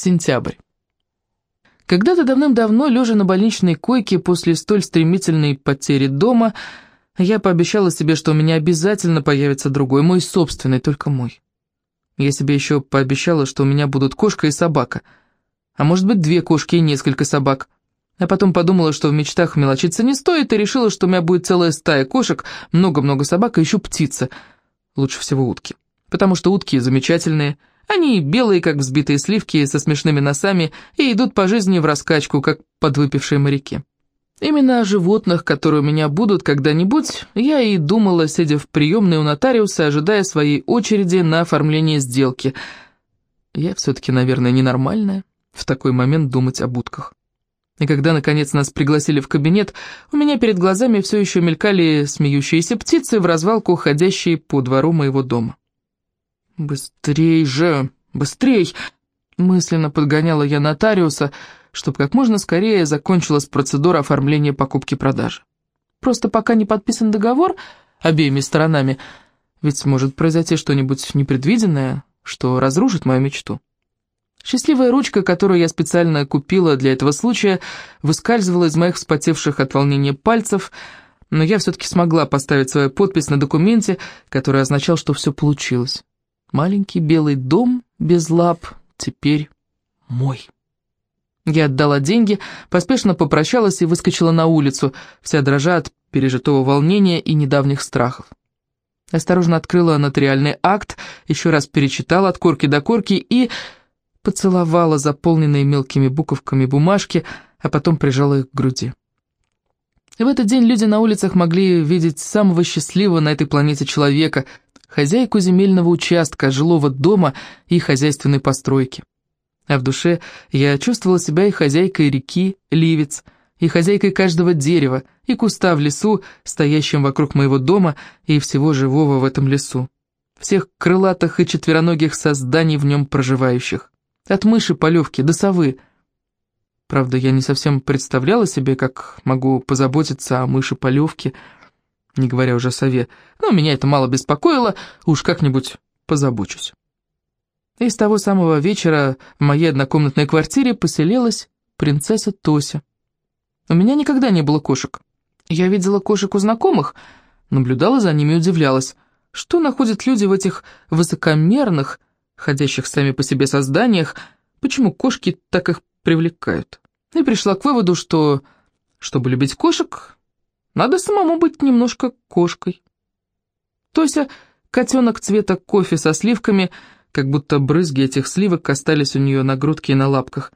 Сентябрь. Когда-то давным-давно, лежа на больничной койке после столь стремительной потери дома, я пообещала себе, что у меня обязательно появится другой, мой собственный, только мой. Я себе еще пообещала, что у меня будут кошка и собака. А может быть, две кошки и несколько собак. А потом подумала, что в мечтах мелочиться не стоит, и решила, что у меня будет целая стая кошек, много-много собак и еще птица. Лучше всего утки. Потому что утки замечательные. Они белые, как взбитые сливки, со смешными носами, и идут по жизни в раскачку, как подвыпившие моряки. Именно о животных, которые у меня будут когда-нибудь, я и думала, сидя в приемной у нотариуса, ожидая своей очереди на оформление сделки. Я все-таки, наверное, ненормальная в такой момент думать о будках. И когда, наконец, нас пригласили в кабинет, у меня перед глазами все еще мелькали смеющиеся птицы в развалку, ходящие по двору моего дома. «Быстрей же, быстрей!» Мысленно подгоняла я нотариуса, чтобы как можно скорее закончилась процедура оформления покупки-продажи. Просто пока не подписан договор обеими сторонами, ведь может произойти что-нибудь непредвиденное, что разрушит мою мечту. Счастливая ручка, которую я специально купила для этого случая, выскальзывала из моих вспотевших от волнения пальцев, но я все-таки смогла поставить свою подпись на документе, который означал, что все получилось. Маленький белый дом без лап теперь мой. Я отдала деньги, поспешно попрощалась и выскочила на улицу, вся дрожа от пережитого волнения и недавних страхов. Осторожно открыла нотариальный акт, еще раз перечитала от корки до корки и поцеловала заполненные мелкими буковками бумажки, а потом прижала их к груди. В этот день люди на улицах могли видеть самого счастливого на этой планете человека, хозяйку земельного участка, жилого дома и хозяйственной постройки. А в душе я чувствовала себя и хозяйкой реки, Ливец, и хозяйкой каждого дерева, и куста в лесу, стоящем вокруг моего дома и всего живого в этом лесу. Всех крылатых и четвероногих созданий в нем проживающих. От мыши полевки до совы. Правда, я не совсем представляла себе, как могу позаботиться о мыши полевке, не говоря уже о сове, но меня это мало беспокоило, уж как-нибудь позабочусь. И с того самого вечера в моей однокомнатной квартире поселилась принцесса Тося. У меня никогда не было кошек. Я видела кошек у знакомых, наблюдала за ними и удивлялась, что находят люди в этих высокомерных, ходящих сами по себе созданиях, почему кошки так их привлекают. И пришла к выводу, что, чтобы любить кошек, надо самому быть немножко кошкой. Тося, котенок цвета кофе со сливками, как будто брызги этих сливок остались у нее на грудке и на лапках,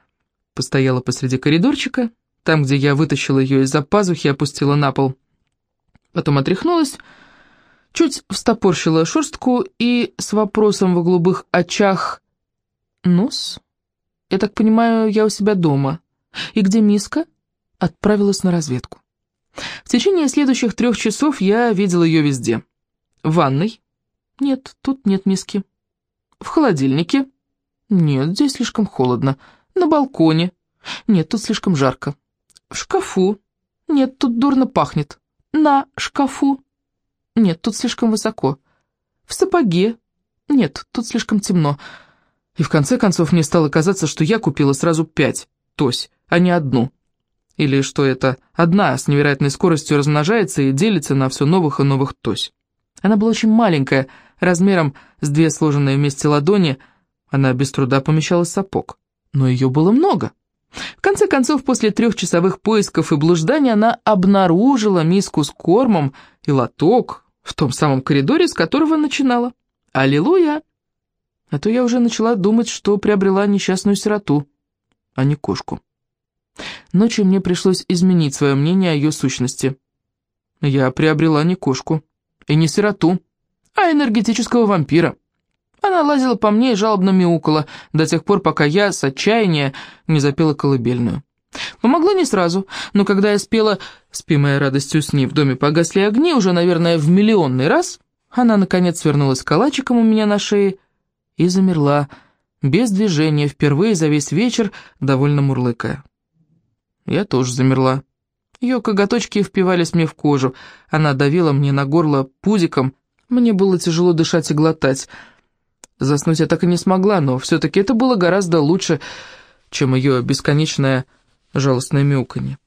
постояла посреди коридорчика, там, где я вытащила ее из-за пазухи и опустила на пол. Потом отряхнулась, чуть встопорщила шерстку и с вопросом в голубых очах «Нос? Я так понимаю, я у себя дома. И где миска?» Отправилась на разведку. В течение следующих трех часов я видела ее везде. В ванной? Нет, тут нет миски. В холодильнике? Нет, здесь слишком холодно. На балконе? Нет, тут слишком жарко. В шкафу? Нет, тут дурно пахнет. На шкафу? Нет, тут слишком высоко. В сапоге? Нет, тут слишком темно. И в конце концов мне стало казаться, что я купила сразу пять тось, а не одну. Или что это одна с невероятной скоростью размножается и делится на все новых и новых тось. Она была очень маленькая, размером с две сложенные вместе ладони, она без труда помещалась в сапог. Но ее было много. В конце концов, после трехчасовых поисков и блужданий, она обнаружила миску с кормом и лоток, в том самом коридоре, с которого начинала. Аллилуйя! А то я уже начала думать, что приобрела несчастную сироту, а не кошку. Ночью мне пришлось изменить свое мнение о ее сущности. Я приобрела не кошку и не сироту, а энергетического вампира. Она лазила по мне и жалобно мяукала до тех пор, пока я с отчаяния не запела колыбельную. Помогло не сразу, но когда я спела «Спи моя радостью сни, в доме погасли огни» уже, наверное, в миллионный раз, она, наконец, свернулась калачиком у меня на шее и замерла, без движения, впервые за весь вечер, довольно мурлыкая. Я тоже замерла. Ее коготочки впивались мне в кожу, она давила мне на горло пузиком, мне было тяжело дышать и глотать. Заснуть я так и не смогла, но все-таки это было гораздо лучше, чем ее бесконечное жалостное мяуканье.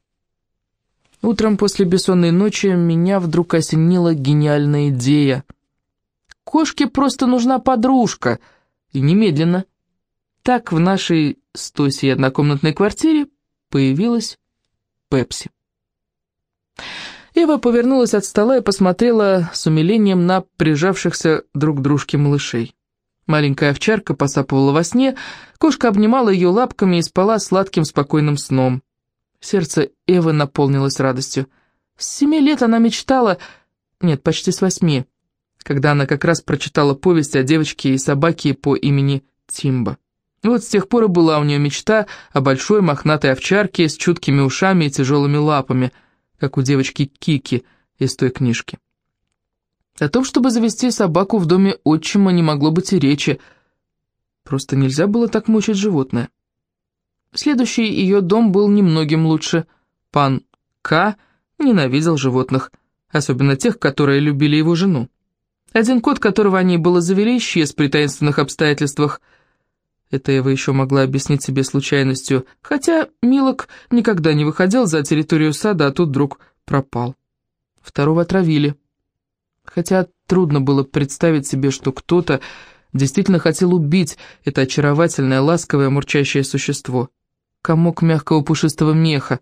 Утром после бессонной ночи меня вдруг осенила гениальная идея. Кошке просто нужна подружка, и немедленно. Так в нашей с Тосей однокомнатной квартире появилась Пепси. Ева повернулась от стола и посмотрела с умилением на прижавшихся друг к дружке малышей. Маленькая овчарка посапывала во сне, кошка обнимала ее лапками и спала сладким спокойным сном. Сердце Эвы наполнилось радостью. С семи лет она мечтала... Нет, почти с восьми, когда она как раз прочитала повесть о девочке и собаке по имени Тимба. Вот с тех пор и была у нее мечта о большой мохнатой овчарке с чуткими ушами и тяжелыми лапами, как у девочки Кики из той книжки. О том, чтобы завести собаку в доме отчима, не могло быть и речи. Просто нельзя было так мучить животное. Следующий ее дом был немногим лучше. Пан К. ненавидел животных, особенно тех, которые любили его жену. Один кот, которого они было завели, исчез при таинственных обстоятельствах. Это Эва еще могла объяснить себе случайностью, хотя Милок никогда не выходил за территорию сада, а тут вдруг пропал. Второго отравили хотя трудно было представить себе, что кто-то действительно хотел убить это очаровательное, ласковое, мурчащее существо. Комок мягкого пушистого меха.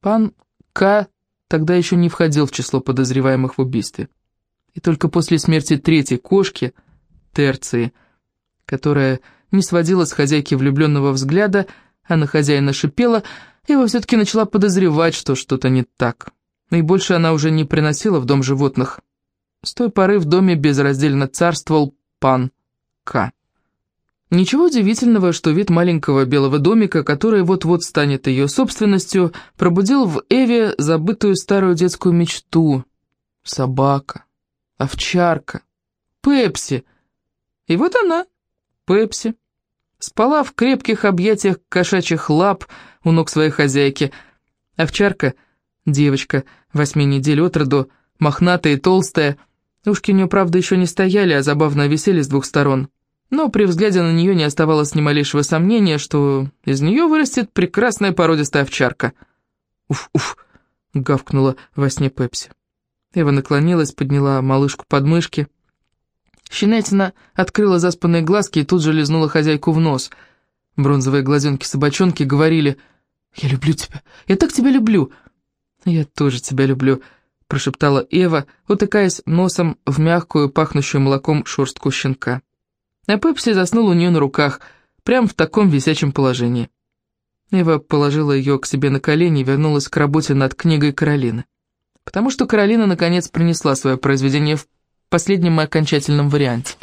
Пан К. тогда еще не входил в число подозреваемых в убийстве. И только после смерти третьей кошки, Терции, которая не сводила с хозяйки влюбленного взгляда, а на хозяина шипела, его все-таки начала подозревать, что что-то не так и больше она уже не приносила в дом животных. С той поры в доме безраздельно царствовал пан К. Ничего удивительного, что вид маленького белого домика, который вот-вот станет ее собственностью, пробудил в Эве забытую старую детскую мечту. Собака, овчарка, Пепси. И вот она, Пепси, спала в крепких объятиях кошачьих лап у ног своей хозяйки. Овчарка — Девочка, восьми недель от роду, мохнатая и толстая. Ушки у нее, правда, еще не стояли, а забавно висели с двух сторон. Но при взгляде на нее не оставалось ни малейшего сомнения, что из нее вырастет прекрасная породистая овчарка. «Уф-уф!» — гавкнула во сне Пепси. Эва наклонилась, подняла малышку под мышки. Щенятина открыла заспанные глазки и тут же лизнула хозяйку в нос. Бронзовые глазенки собачонки говорили «Я люблю тебя, я так тебя люблю!» «Я тоже тебя люблю», — прошептала Эва, утыкаясь носом в мягкую, пахнущую молоком шерстку щенка. А Пепси заснул у нее на руках, прямо в таком висячем положении. Эва положила ее к себе на колени и вернулась к работе над книгой Каролины. Потому что Каролина наконец принесла свое произведение в последнем и окончательном варианте.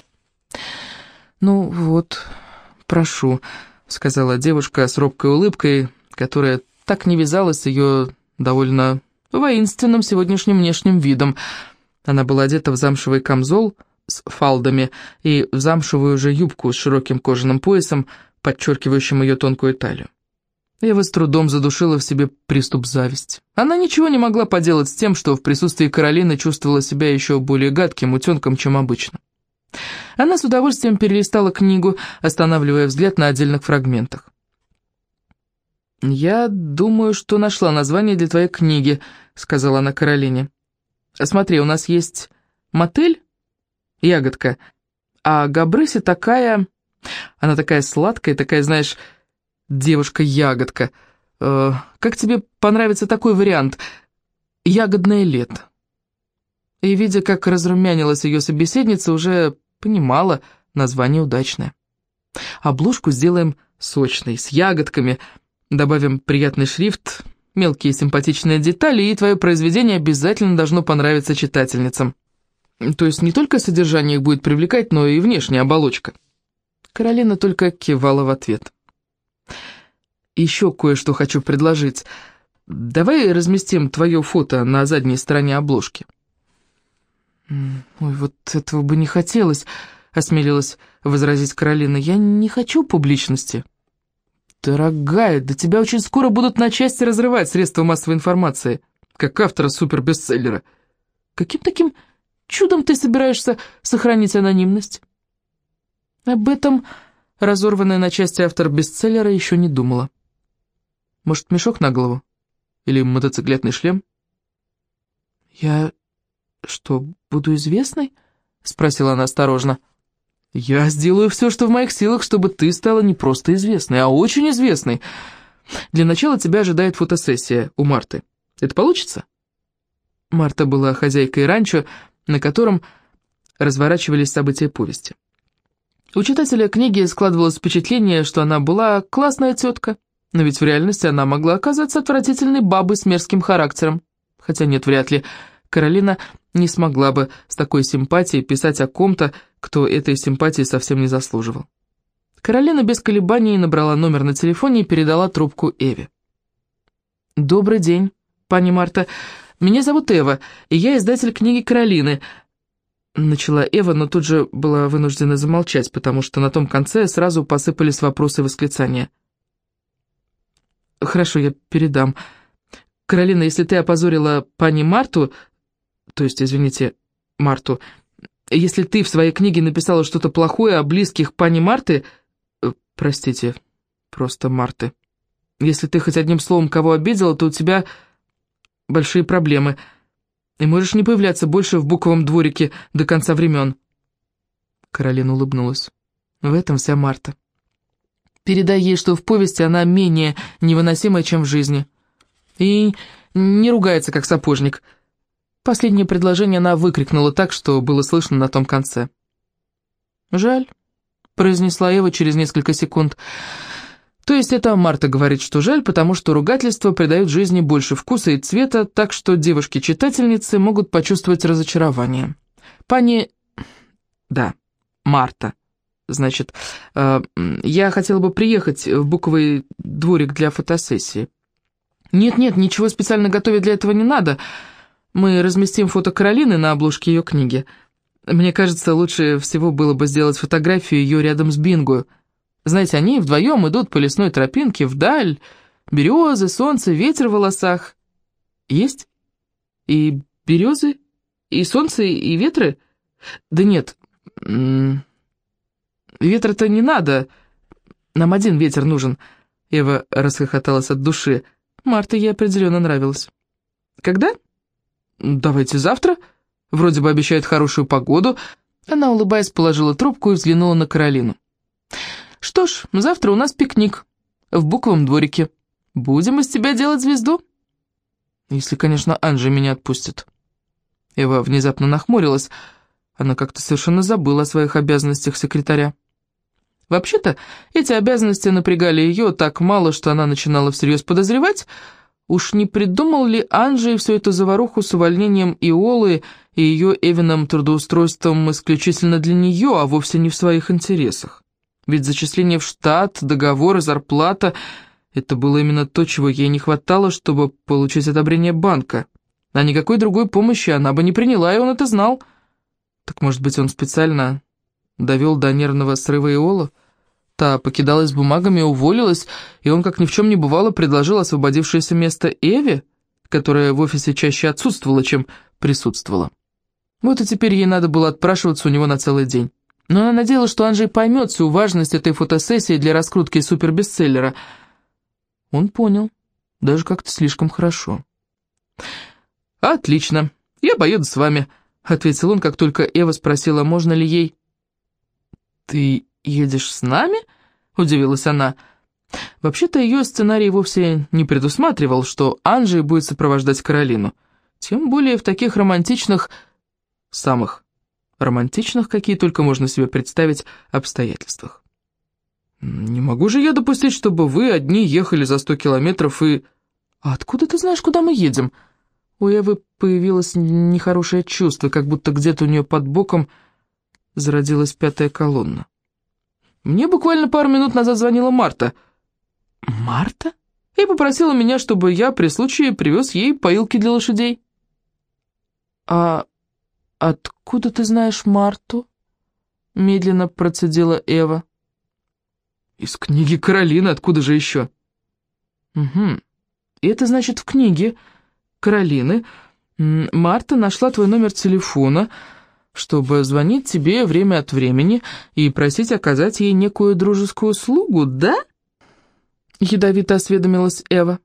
«Ну вот, прошу», — сказала девушка с робкой улыбкой, которая так не вязалась с ее довольно воинственным сегодняшним внешним видом. Она была одета в замшевый камзол с фалдами и в замшевую же юбку с широким кожаным поясом, подчеркивающим ее тонкую талию. Ева с трудом задушила в себе приступ зависти. Она ничего не могла поделать с тем, что в присутствии Каролины чувствовала себя еще более гадким утенком, чем обычно. Она с удовольствием перелистала книгу, останавливая взгляд на отдельных фрагментах. «Я думаю, что нашла название для твоей книги», — сказала она Каролине. «Смотри, у нас есть мотель, ягодка, а Габрыси такая... Она такая сладкая, такая, знаешь, девушка-ягодка. Э, как тебе понравится такой вариант? Ягодное лето». И, видя, как разрумянилась ее собеседница, уже понимала, название удачное. Обложку сделаем сочной, с ягодками — Добавим приятный шрифт, мелкие симпатичные детали, и твое произведение обязательно должно понравиться читательницам. То есть не только содержание их будет привлекать, но и внешняя оболочка. Каролина только кивала в ответ. Еще кое-что хочу предложить. Давай разместим твое фото на задней стороне обложки. Ой, вот этого бы не хотелось, осмелилась возразить Каролина. Я не хочу публичности. «Дорогая, да тебя очень скоро будут на части разрывать средства массовой информации, как автора супербестселлера. Каким таким чудом ты собираешься сохранить анонимность?» Об этом разорванная на части автор бестселлера еще не думала. Может, мешок на голову? Или мотоциклетный шлем? «Я что, буду известной?» — спросила она осторожно. «Я сделаю все, что в моих силах, чтобы ты стала не просто известной, а очень известной. Для начала тебя ожидает фотосессия у Марты. Это получится?» Марта была хозяйкой ранчо, на котором разворачивались события повести. У читателя книги складывалось впечатление, что она была классная тетка, но ведь в реальности она могла оказаться отвратительной бабой с мерзким характером. Хотя нет, вряд ли. Каролина не смогла бы с такой симпатией писать о ком-то, кто этой симпатии совсем не заслуживал. Каролина без колебаний набрала номер на телефоне и передала трубку Эве. «Добрый день, пани Марта. Меня зовут Эва, и я издатель книги Каролины». Начала Эва, но тут же была вынуждена замолчать, потому что на том конце сразу посыпались вопросы и восклицания. «Хорошо, я передам. Каролина, если ты опозорила пани Марту, то есть, извините, Марту, если ты в своей книге написала что-то плохое о близких пани Марты, э, простите, просто Марты, если ты хоть одним словом кого обидела, то у тебя большие проблемы, и можешь не появляться больше в буковом дворике до конца времен. Каролина улыбнулась. В этом вся Марта. Передай ей, что в повести она менее невыносимая, чем в жизни. И не ругается, как сапожник — Последнее предложение она выкрикнула так, что было слышно на том конце. «Жаль», — произнесла Эва через несколько секунд. «То есть это Марта говорит, что жаль, потому что ругательства придают жизни больше вкуса и цвета, так что девушки-читательницы могут почувствовать разочарование. Пани... да, Марта. Значит, э, я хотела бы приехать в буковый дворик для фотосессии». «Нет-нет, ничего специально готовить для этого не надо», — мы разместим фото Каролины на обложке ее книги. Мне кажется, лучше всего было бы сделать фотографию ее рядом с Бингу. Знаете, они вдвоем идут по лесной тропинке вдаль. Березы, солнце, ветер в волосах. Есть? И березы, и солнце, и ветры? Да нет, ветра-то не надо. Нам один ветер нужен. Ева расхохоталась от души. Марта ей определенно нравилась. Когда? «Давайте завтра. Вроде бы обещает хорошую погоду». Она, улыбаясь, положила трубку и взглянула на Каролину. «Что ж, завтра у нас пикник. В буквом дворике. Будем из тебя делать звезду?» «Если, конечно, Анжи меня отпустит». Эва внезапно нахмурилась. Она как-то совершенно забыла о своих обязанностях секретаря. Вообще-то, эти обязанности напрягали ее так мало, что она начинала всерьез подозревать, Уж не придумал ли Анджей всю эту заваруху с увольнением Иолы и ее Эвином трудоустройством исключительно для нее, а вовсе не в своих интересах? Ведь зачисление в штат, договор и зарплата — это было именно то, чего ей не хватало, чтобы получить одобрение банка. А никакой другой помощи она бы не приняла, и он это знал. Так, может быть, он специально довел до нервного срыва Иола? Та покидалась бумагами, уволилась, и он, как ни в чем не бывало, предложил освободившееся место Эве, которая в офисе чаще отсутствовала, чем присутствовала. Вот и теперь ей надо было отпрашиваться у него на целый день. Но она надеялась, что Анжей поймет всю важность этой фотосессии для раскрутки супербестселлера. Он понял, даже как-то слишком хорошо. «Отлично, я поеду с вами», — ответил он, как только Эва спросила, можно ли ей... «Ты «Едешь с нами?» — удивилась она. Вообще-то ее сценарий вовсе не предусматривал, что Анжи будет сопровождать Каролину. Тем более в таких романтичных, самых романтичных, какие только можно себе представить, обстоятельствах. «Не могу же я допустить, чтобы вы одни ехали за сто километров и...» «А откуда ты знаешь, куда мы едем?» У Эвы появилось нехорошее чувство, как будто где-то у нее под боком зародилась пятая колонна. Мне буквально пару минут назад звонила Марта. Марта? И попросила меня, чтобы я при случае привез ей поилки для лошадей. А откуда ты знаешь Марту? Медленно процедила Эва. Из книги Каролины, откуда же еще? Угу. И это значит в книге Каролины Марта нашла твой номер телефона, чтобы звонить тебе время от времени и просить оказать ей некую дружескую услугу, да?» Ядовито осведомилась Эва.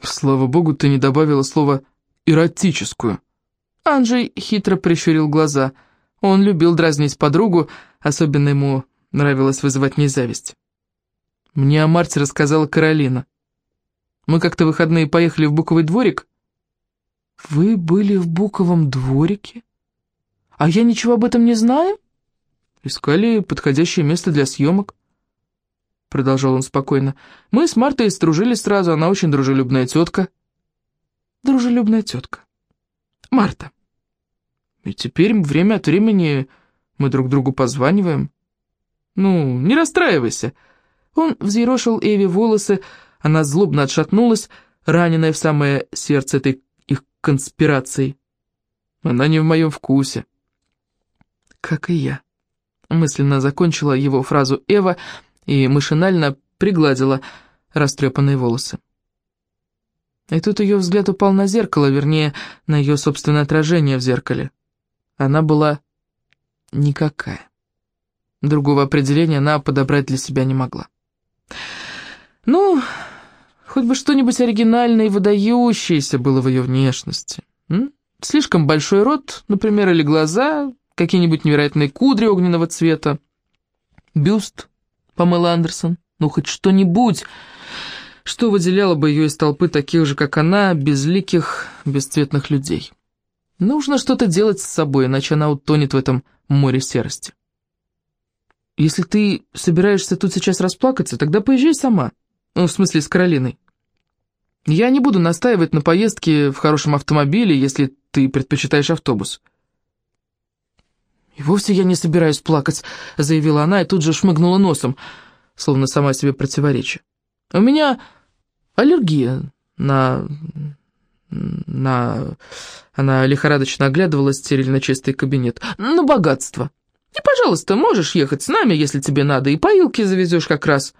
«Слава богу, ты не добавила слово «эротическую». Анджей хитро прищурил глаза. Он любил дразнить подругу, особенно ему нравилось вызывать ней зависть. Мне о Марте рассказала Каролина. Мы как-то выходные поехали в Буковый дворик. Вы были в Буковом дворике? А я ничего об этом не знаю? Искали подходящее место для съемок. Продолжал он спокойно. Мы с Мартой стружились сразу, она очень дружелюбная тетка. Дружелюбная тетка. Марта. И теперь время от времени мы друг другу позваниваем. Ну, не расстраивайся. Он взъерошил Эви волосы, она злобно отшатнулась, раненая в самое сердце этой их конспирации. Она не в моем вкусе. Как и я. Мысленно закончила его фразу Эва и машинально пригладила растрепанные волосы. И тут ее взгляд упал на зеркало, вернее, на ее собственное отражение в зеркале. Она была никакая. Другого определения она подобрать для себя не могла. Ну, хоть бы что-нибудь оригинальное и выдающееся было в ее внешности. М? Слишком большой рот, например, или глаза, какие-нибудь невероятные кудри огненного цвета. Бюст Памела Андерсон, ну хоть что-нибудь, что выделяло бы ее из толпы таких же, как она, безликих, бесцветных людей. Нужно что-то делать с собой, иначе она утонет в этом море серости. Если ты собираешься тут сейчас расплакаться, тогда поезжай сама. Ну, в смысле, с Каролиной. Я не буду настаивать на поездке в хорошем автомобиле, если ты предпочитаешь автобус. «И вовсе я не собираюсь плакать», — заявила она и тут же шмыгнула носом, словно сама себе противоречия. «У меня аллергия на... на...» Она лихорадочно оглядывала стерильно чистый кабинет. «На богатство. И, пожалуйста, можешь ехать с нами, если тебе надо, и поилки завезешь как раз.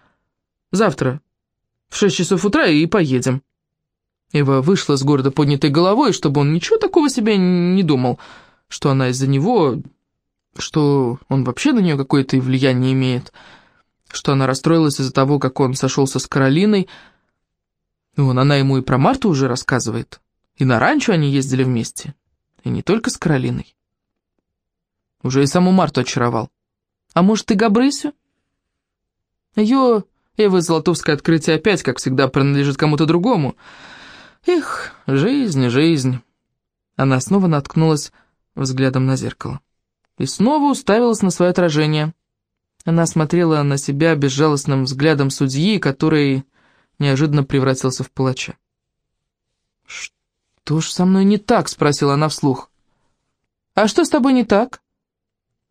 Завтра в шесть часов утра и поедем». Ева вышла с города поднятой головой, чтобы он ничего такого себе не думал, что она из-за него, что он вообще на нее какое-то влияние имеет, что она расстроилась из-за того, как он сошелся с Каролиной. Вон, она ему и про Марту уже рассказывает. И на ранчо они ездили вместе. И не только с Каролиной. Уже и саму Марту очаровал. А может, и Габрысю? Ее Эва Золотовское открытие опять, как всегда, принадлежит кому-то другому. Эх, жизнь, жизнь. Она снова наткнулась взглядом на зеркало. И снова уставилась на свое отражение. Она смотрела на себя безжалостным взглядом судьи, который неожиданно превратился в палача. «Что ж со мной не так?» — спросила она вслух. «А что с тобой не так?»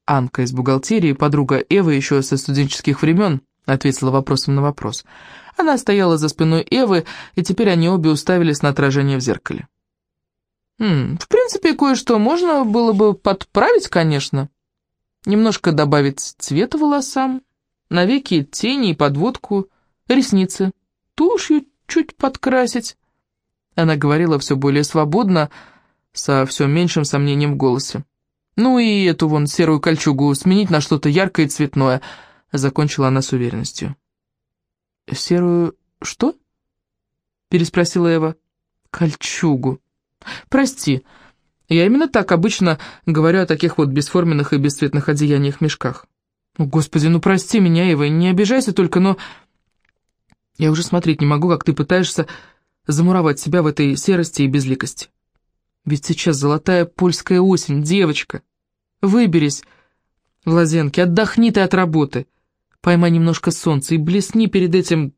Анка из бухгалтерии, подруга Эвы еще со студенческих времен, ответила вопросом на вопрос. Она стояла за спиной Эвы, и теперь они обе уставились на отражение в зеркале. «М -м, «В принципе, кое-что можно было бы подправить, конечно. Немножко добавить цвета волосам, навеки тени и подводку, ресницы, тушью чуть подкрасить». Она говорила все более свободно, со все меньшим сомнением в голосе. «Ну и эту вон серую кольчугу сменить на что-то яркое и цветное», — закончила она с уверенностью. «Серую что?» — переспросила Эва. «Кольчугу. Прости, я именно так обычно говорю о таких вот бесформенных и бесцветных одеяниях-мешках. Господи, ну прости меня, Эва, не обижайся только, но... Я уже смотреть не могу, как ты пытаешься замуровать себя в этой серости и безликости. Ведь сейчас золотая польская осень, девочка. Выберись в лазенке, отдохни ты от работы. Поймай немножко солнца и блесни перед этим...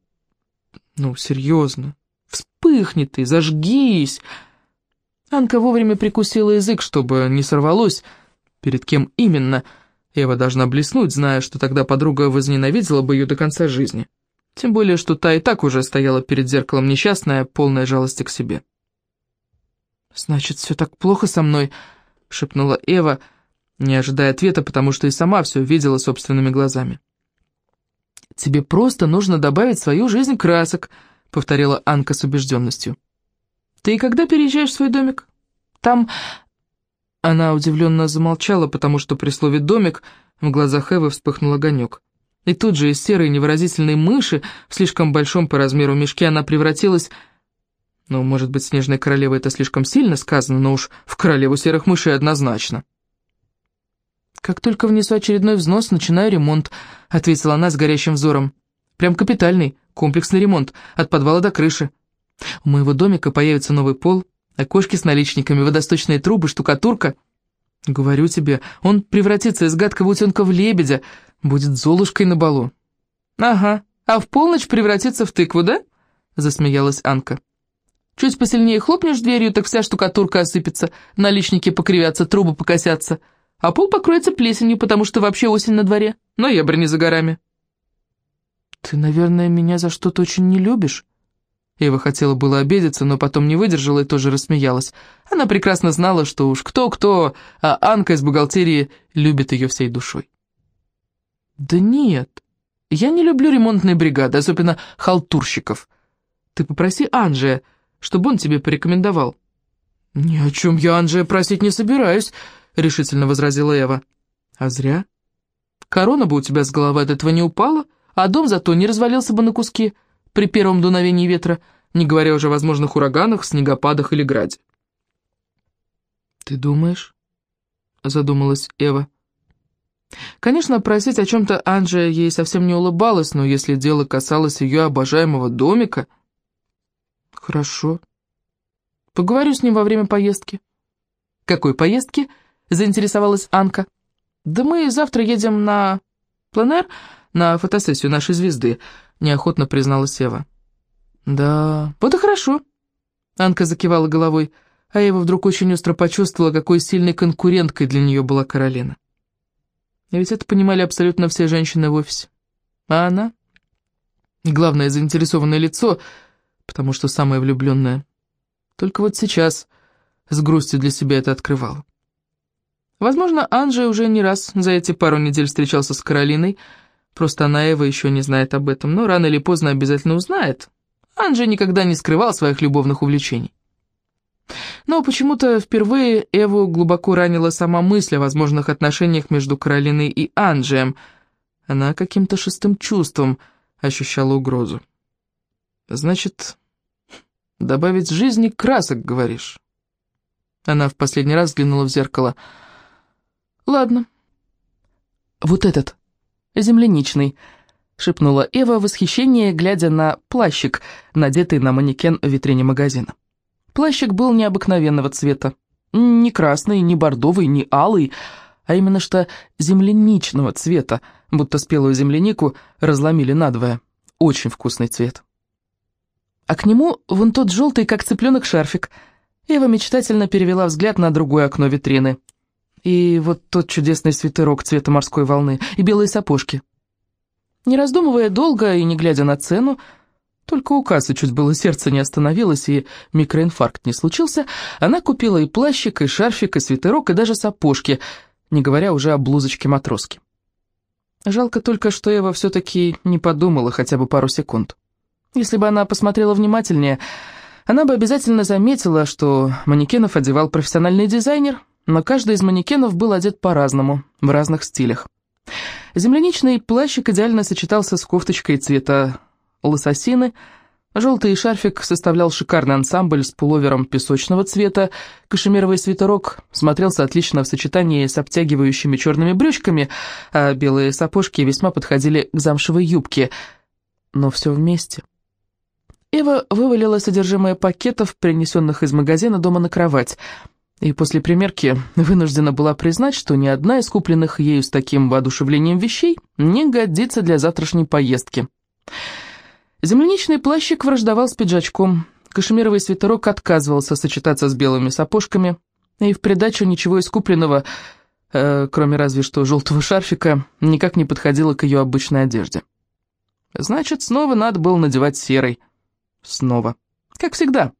Ну, серьезно. Вспыхни ты, зажгись. Анка вовремя прикусила язык, чтобы не сорвалось. Перед кем именно? Эва должна блеснуть, зная, что тогда подруга возненавидела бы ее до конца жизни. Тем более, что та и так уже стояла перед зеркалом несчастная, полная жалости к себе. «Значит, все так плохо со мной?» — шепнула Эва, не ожидая ответа, потому что и сама все видела собственными глазами. «Тебе просто нужно добавить в свою жизнь красок», — повторила Анка с убежденностью. «Ты когда переезжаешь в свой домик? Там...» Она удивленно замолчала, потому что при слове «домик» в глазах Эвы вспыхнул огонек. И тут же из серой невыразительной мыши в слишком большом по размеру мешке она превратилась... Ну, может быть, снежная королева это слишком сильно сказано, но уж в королеву серых мышей однозначно. «Как только внесу очередной взнос, начинаю ремонт», — ответила она с горящим взором. «Прям капитальный, комплексный ремонт, от подвала до крыши. У моего домика появится новый пол, окошки с наличниками, водосточные трубы, штукатурка. Говорю тебе, он превратится из гадкого утенка в лебедя, будет золушкой на балу». «Ага, а в полночь превратится в тыкву, да?» — засмеялась Анка. «Чуть посильнее хлопнешь дверью, так вся штукатурка осыпется, наличники покривятся, трубы покосятся» а пол покроется плесенью, потому что вообще осень на дворе, ноябрь не за горами. «Ты, наверное, меня за что-то очень не любишь?» Ева хотела было обидеться, но потом не выдержала и тоже рассмеялась. Она прекрасно знала, что уж кто-кто, а Анка из бухгалтерии любит ее всей душой. «Да нет, я не люблю ремонтные бригады, особенно халтурщиков. Ты попроси Анжия, чтобы он тебе порекомендовал». «Ни о чем я Анжия просить не собираюсь», — решительно возразила Эва. «А зря. Корона бы у тебя с головы от этого не упала, а дом зато не развалился бы на куски при первом дуновении ветра, не говоря уже о возможных ураганах, снегопадах или граде». «Ты думаешь?» — задумалась Эва. Конечно, просить о чем-то Анджия ей совсем не улыбалась, но если дело касалось ее обожаемого домика... Хорошо. Поговорю с ним во время поездки. Какой поездки? заинтересовалась Анка. «Да мы завтра едем на пленэр, на фотосессию нашей звезды», — неохотно призналась Ева. «Да, вот и хорошо», — Анка закивала головой, а Ева вдруг очень остро почувствовала, какой сильной конкуренткой для нее была Каролина. И ведь это понимали абсолютно все женщины в офисе. А она? Главное, заинтересованное лицо, потому что самая влюбленная. Только вот сейчас с грустью для себя это открывала. Возможно, Анджей уже не раз за эти пару недель встречался с Каролиной, просто она Эва еще не знает об этом, но рано или поздно обязательно узнает. Анджей никогда не скрывал своих любовных увлечений. Но почему-то впервые Эву глубоко ранила сама мысль о возможных отношениях между Каролиной и Анджием. Она каким-то шестым чувством ощущала угрозу. «Значит, добавить жизни красок, говоришь?» Она в последний раз взглянула в зеркало – «Ладно». «Вот этот, земляничный», — шепнула Эва в восхищении, глядя на плащик, надетый на манекен в витрине магазина. Плащик был необыкновенного цвета. Не красный, не бордовый, не алый, а именно что земляничного цвета, будто спелую землянику разломили надвое. Очень вкусный цвет. А к нему вон тот желтый, как цыпленок, шарфик. Эва мечтательно перевела взгляд на другое окно витрины и вот тот чудесный свитерок цвета морской волны, и белые сапожки. Не раздумывая долго и не глядя на цену, только у кассы чуть было сердце не остановилось и микроинфаркт не случился, она купила и плащик, и шарфик, и свитерок, и даже сапожки, не говоря уже о блузочке-матроске. Жалко только, что Эва все-таки не подумала хотя бы пару секунд. Если бы она посмотрела внимательнее, она бы обязательно заметила, что манекенов одевал профессиональный дизайнер — но каждый из манекенов был одет по-разному, в разных стилях. Земляничный плащик идеально сочетался с кофточкой цвета лососины, желтый шарфик составлял шикарный ансамбль с пуловером песочного цвета, кашемировый свитерок смотрелся отлично в сочетании с обтягивающими черными брючками, а белые сапожки весьма подходили к замшевой юбке, но все вместе. Эва вывалила содержимое пакетов, принесенных из магазина дома на кровать – и после примерки вынуждена была признать, что ни одна из купленных ею с таким воодушевлением вещей не годится для завтрашней поездки. Земляничный плащик враждовал с пиджачком, кашемировый свитерок отказывался сочетаться с белыми сапожками, и в придачу ничего из купленного, э, кроме разве что желтого шарфика, никак не подходило к ее обычной одежде. Значит, снова надо было надевать серый. Снова. Как всегда.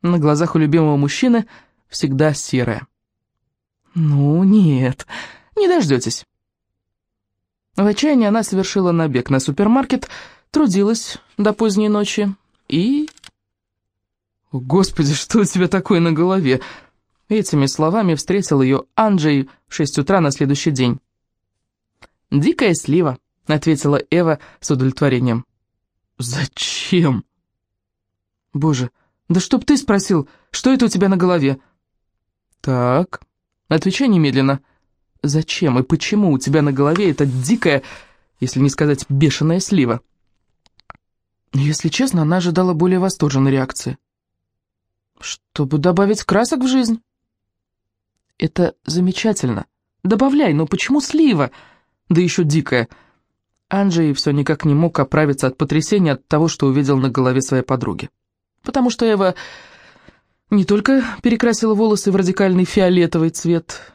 На глазах у любимого мужчины – всегда серая. «Ну, нет, не дождетесь». В отчаянии она совершила набег на супермаркет, трудилась до поздней ночи и... «Господи, что у тебя такое на голове?» Этими словами встретил ее Анджей в шесть утра на следующий день. «Дикая слива», — ответила Эва с удовлетворением. «Зачем?» «Боже, да чтоб ты спросил, что это у тебя на голове?» «Так, отвечай немедленно. Зачем и почему у тебя на голове эта дикая, если не сказать бешеная слива?» Если честно, она ожидала более восторженной реакции. «Чтобы добавить красок в жизнь». «Это замечательно. Добавляй, но почему слива? Да еще дикая». Анджей все никак не мог оправиться от потрясения от того, что увидел на голове своей подруги. Потому что Эва не только перекрасила волосы в радикальный фиолетовый цвет,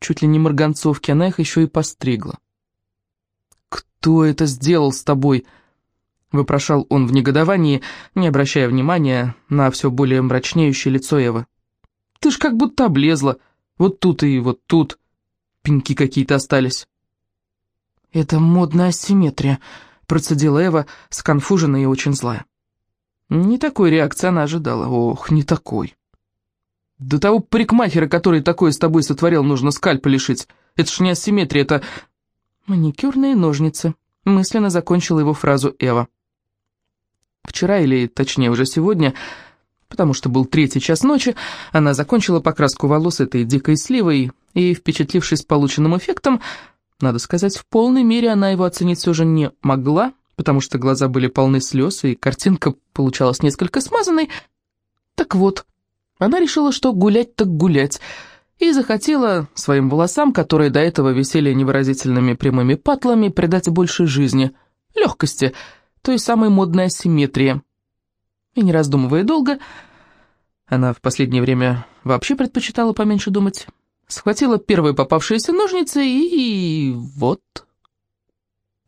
чуть ли не марганцовки, она их еще и постригла. «Кто это сделал с тобой?» — вопрошал он в негодовании, не обращая внимания на все более мрачнеющее лицо Эвы. «Ты ж как будто облезла, вот тут и вот тут. Пеньки какие-то остались». «Это модная асимметрия», — процедила Эва, сконфуженная и очень злая. Не такой реакции она ожидала. Ох, не такой. До того парикмахера, который такое с тобой сотворил, нужно скальпа лишить. Это ж не асимметрия, это... Маникюрные ножницы. Мысленно закончила его фразу Эва. Вчера, или точнее уже сегодня, потому что был третий час ночи, она закончила покраску волос этой дикой сливой, и, впечатлившись полученным эффектом, надо сказать, в полной мере она его оценить все же не могла, потому что глаза были полны слез, и картинка получалась несколько смазанной. Так вот, она решила, что гулять так гулять, и захотела своим волосам, которые до этого висели невыразительными прямыми патлами, придать больше жизни, легкости, той самой модной асимметрии. И не раздумывая долго, она в последнее время вообще предпочитала поменьше думать, схватила первые попавшиеся ножницы и... вот...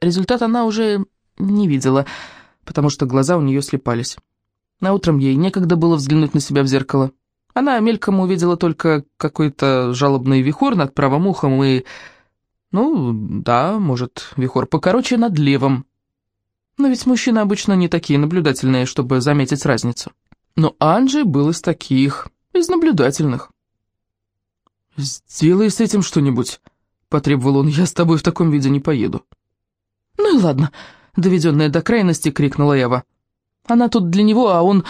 Результат она уже не видела, потому что глаза у нее слепались. На утром ей некогда было взглянуть на себя в зеркало. Она мельком увидела только какой-то жалобный вихор над правым ухом и... Ну, да, может, вихор покороче над левым. Но ведь мужчины обычно не такие наблюдательные, чтобы заметить разницу. Но Анджи был из таких, из наблюдательных. «Сделай с этим что-нибудь», — потребовал он, — «я с тобой в таком виде не поеду». «Ну и ладно», доведенная до крайности, крикнула Эва. Она тут для него, а он...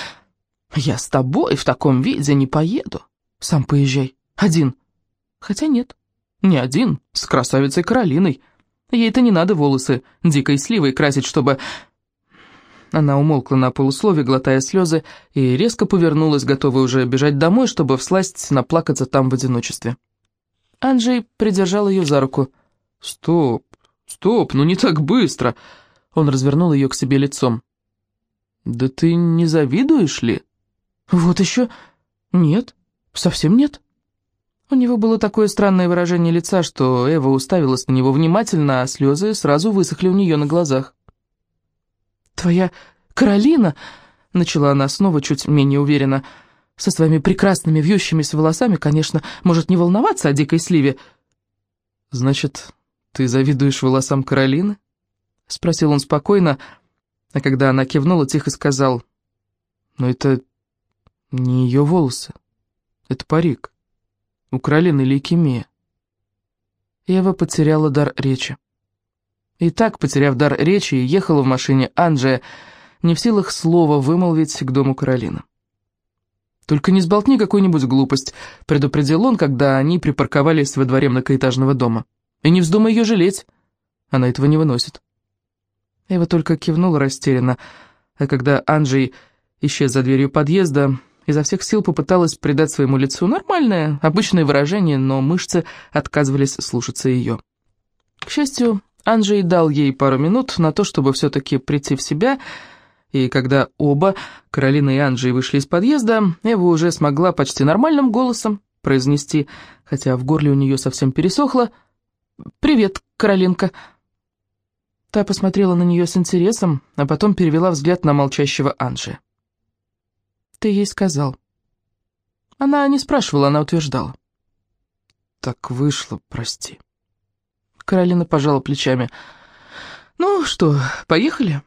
Я с тобой в таком виде не поеду. Сам поезжай. Один. Хотя нет, не один, с красавицей Каролиной. Ей-то не надо волосы дикой сливой красить, чтобы... Она умолкла на полуслове, глотая слезы, и резко повернулась, готовая уже бежать домой, чтобы всласть наплакаться там в одиночестве. Анджей придержал ее за руку. «Стоп, стоп, ну не так быстро!» Он развернул ее к себе лицом. «Да ты не завидуешь ли?» «Вот еще... Нет, совсем нет». У него было такое странное выражение лица, что Эва уставилась на него внимательно, а слезы сразу высохли у нее на глазах. «Твоя Каролина...» — начала она снова чуть менее уверенно. «Со своими прекрасными вьющимися волосами, конечно, может не волноваться о дикой сливе». «Значит, ты завидуешь волосам Каролины?» — спросил он спокойно, а когда она кивнула, тихо сказал, «Но это не ее волосы, это парик. У Каролины лейкемия». Ева потеряла дар речи. И так, потеряв дар речи, ехала в машине Анджия, не в силах слова вымолвить к дому Каролины. «Только не сболтни какую-нибудь глупость», — предупредил он, когда они припарковались во дворе многоэтажного дома. «И не вздумай ее жалеть, она этого не выносит». Эва только кивнула растерянно, а когда Анджей исчез за дверью подъезда, изо всех сил попыталась придать своему лицу нормальное, обычное выражение, но мышцы отказывались слушаться ее. К счастью, Анджей дал ей пару минут на то, чтобы все-таки прийти в себя, и когда оба, Каролина и Анджей, вышли из подъезда, Эва уже смогла почти нормальным голосом произнести, хотя в горле у нее совсем пересохло, «Привет, Каролинка». Та посмотрела на нее с интересом, а потом перевела взгляд на молчащего Анжи. «Ты ей сказал». Она не спрашивала, она утверждала. «Так вышло, прости». Каролина пожала плечами. «Ну что, поехали?»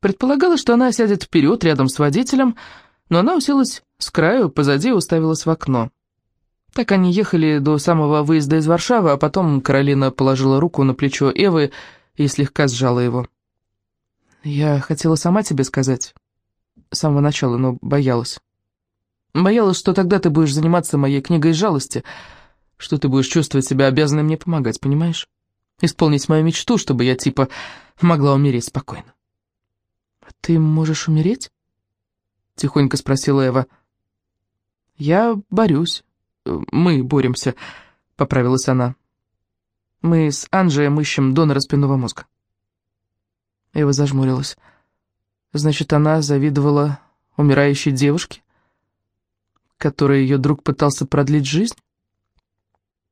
Предполагала, что она сядет вперед рядом с водителем, но она уселась с краю, позади уставилась в окно. Так они ехали до самого выезда из Варшавы, а потом Каролина положила руку на плечо Эвы и слегка сжала его. «Я хотела сама тебе сказать, с самого начала, но боялась. Боялась, что тогда ты будешь заниматься моей книгой жалости, что ты будешь чувствовать себя обязанной мне помогать, понимаешь? Исполнить мою мечту, чтобы я, типа, могла умереть спокойно». «Ты можешь умереть?» — тихонько спросила Эва. «Я борюсь. Мы боремся», — поправилась она. «Мы с Анжеем ищем донора спинного мозга». Эва зажмурилась. «Значит, она завидовала умирающей девушке, которой ее друг пытался продлить жизнь?»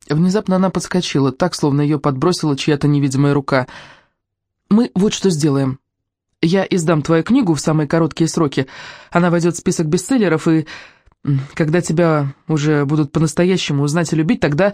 Внезапно она подскочила, так, словно ее подбросила чья-то невидимая рука. «Мы вот что сделаем. Я издам твою книгу в самые короткие сроки. Она войдет в список бестселлеров, и когда тебя уже будут по-настоящему узнать и любить, тогда...»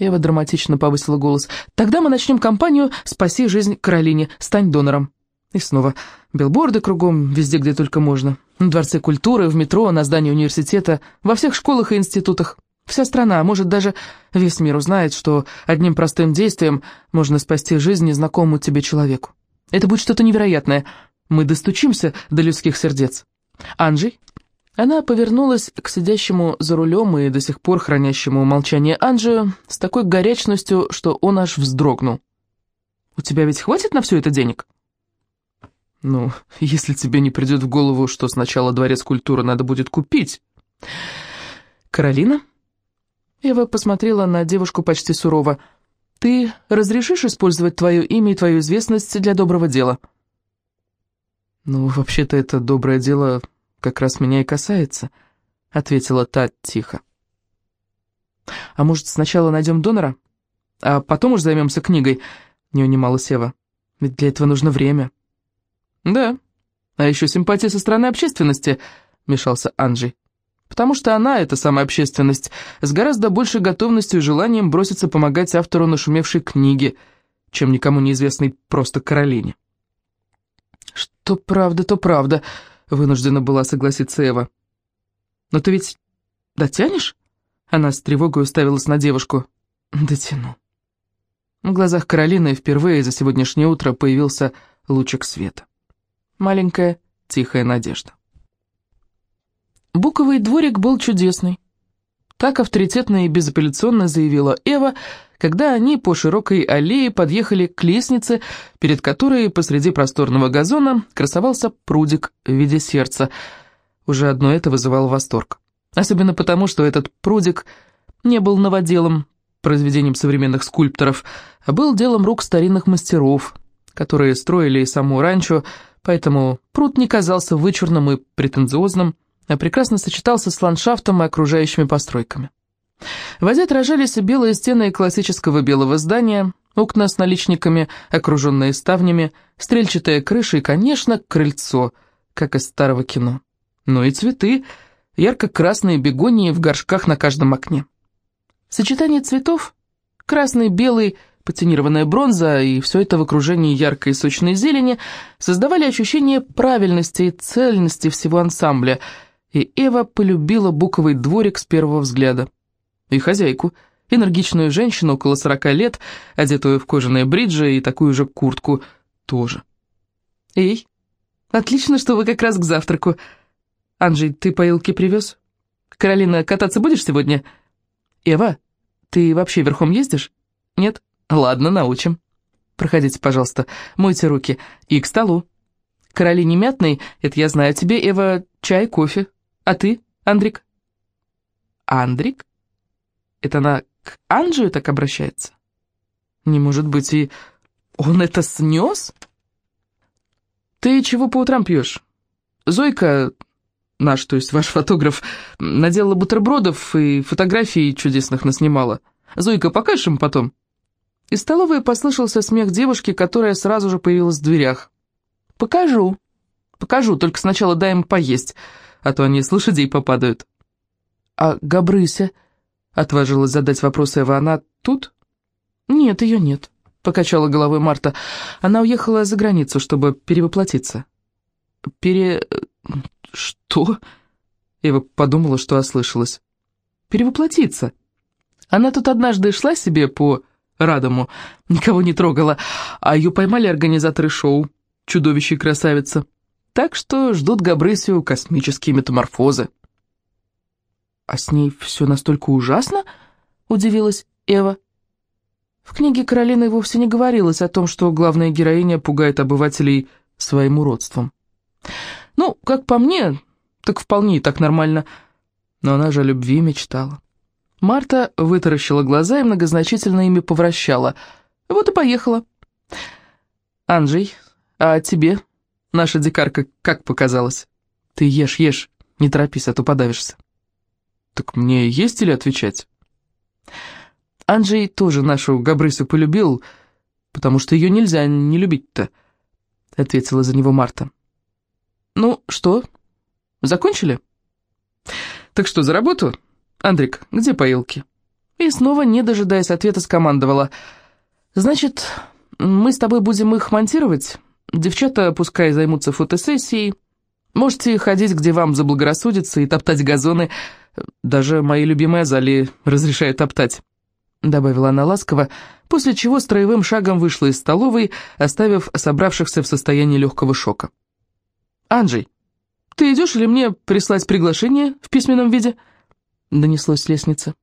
Ева драматично повысила голос. «Тогда мы начнем кампанию «Спаси жизнь Каролине, стань донором». И снова билборды кругом, везде, где только можно. В Дворце культуры, в метро, на здании университета, во всех школах и институтах. Вся страна, может даже весь мир узнает, что одним простым действием можно спасти жизнь незнакомому тебе человеку. Это будет что-то невероятное. Мы достучимся до людских сердец. Анджей, она повернулась к сидящему за рулем и до сих пор хранящему молчание Анджию с такой горячностью, что он аж вздрогнул. «У тебя ведь хватит на все это денег?» «Ну, если тебе не придет в голову, что сначала дворец культуры надо будет купить...» «Каролина?» Ева посмотрела на девушку почти сурово. «Ты разрешишь использовать твое имя и твою известность для доброго дела?» «Ну, вообще-то это доброе дело как раз меня и касается», — ответила та тихо. «А может, сначала найдем донора, а потом уж займемся книгой?» — не унималась Ева. «Ведь для этого нужно время». «Да, а еще симпатия со стороны общественности», — мешался Анджей. «Потому что она, эта самая общественность, с гораздо большей готовностью и желанием бросится помогать автору нашумевшей книги, чем никому неизвестной просто Каролине». «Что правда, то правда», Вынуждена была согласиться Эва. «Но ты ведь дотянешь?» Она с тревогой уставилась на девушку. «Дотяну». В глазах Каролины впервые за сегодняшнее утро появился лучик света. Маленькая, тихая надежда. Буковый дворик был чудесный. Так авторитетно и безапелляционно заявила Эва, когда они по широкой аллее подъехали к лестнице, перед которой посреди просторного газона красовался прудик в виде сердца. Уже одно это вызывало восторг. Особенно потому, что этот прудик не был новоделом, произведением современных скульпторов, а был делом рук старинных мастеров, которые строили и саму ранчо, поэтому пруд не казался вычурным и претенциозным, а прекрасно сочетался с ландшафтом и окружающими постройками. В воде отражались белые стены классического белого здания, окна с наличниками, окруженные ставнями, стрельчатая крыша и, конечно, крыльцо, как из старого кино. Ну и цветы, ярко-красные бегонии в горшках на каждом окне. Сочетание цветов, красный, белый, патинированная бронза и все это в окружении яркой и сочной зелени создавали ощущение правильности и цельности всего ансамбля, и Эва полюбила буковый дворик с первого взгляда и хозяйку, энергичную женщину около сорока лет, одетую в кожаные бриджи и такую же куртку тоже. «Эй, отлично, что вы как раз к завтраку. Анджей, ты поилки привез? Каролина, кататься будешь сегодня? Эва, ты вообще верхом ездишь? Нет? Ладно, научим. Проходите, пожалуйста, мойте руки и к столу. Каролине мятный, это я знаю тебе, Эва, чай, кофе. А ты, Андрик?» «Андрик?» Это она к Анджию так обращается? Не может быть, и он это снес? Ты чего по утрам пьешь? Зойка, наш, то есть ваш фотограф, наделала бутербродов и фотографий чудесных наснимала. Зойка, покажешь им потом?» Из столовой послышался смех девушки, которая сразу же появилась в дверях. «Покажу. Покажу, только сначала дай им поесть, а то они с лошадей попадают». «А Габрыся?» Отважилась задать вопрос Эва. «Она тут?» «Нет, ее нет», — покачала головой Марта. «Она уехала за границу, чтобы перевоплотиться». «Пере... что?» Эва подумала, что ослышалась. перевоплотиться. Она тут однажды шла себе по Радому, никого не трогала, а ее поймали организаторы шоу «Чудовище и красавица». Так что ждут Габрысию космические метаморфозы. «А с ней все настолько ужасно?» — удивилась Эва. В книге Каролины вовсе не говорилось о том, что главная героиня пугает обывателей своим уродством. Ну, как по мне, так вполне и так нормально. Но она же о любви мечтала. Марта вытаращила глаза и многозначительно ими повращала. Вот и поехала. «Анджей, а тебе наша дикарка как показалась? Ты ешь, ешь, не торопись, а то подавишься». «Так мне есть или отвечать?» Анджей тоже нашу Габрысу полюбил, потому что ее нельзя не любить-то», — ответила за него Марта. «Ну, что, закончили?» «Так что, за работу?» «Андрик, где поилки?» И снова, не дожидаясь ответа, скомандовала. «Значит, мы с тобой будем их монтировать. Девчата пускай займутся фотосессией. Можете ходить, где вам заблагорассудится, и топтать газоны. Даже мои любимые Азалии разрешают топтать», — добавила она ласково, после чего строевым шагом вышла из столовой, оставив собравшихся в состоянии легкого шока. «Анджей, ты идешь или мне прислать приглашение в письменном виде?» — донеслось с лестницы.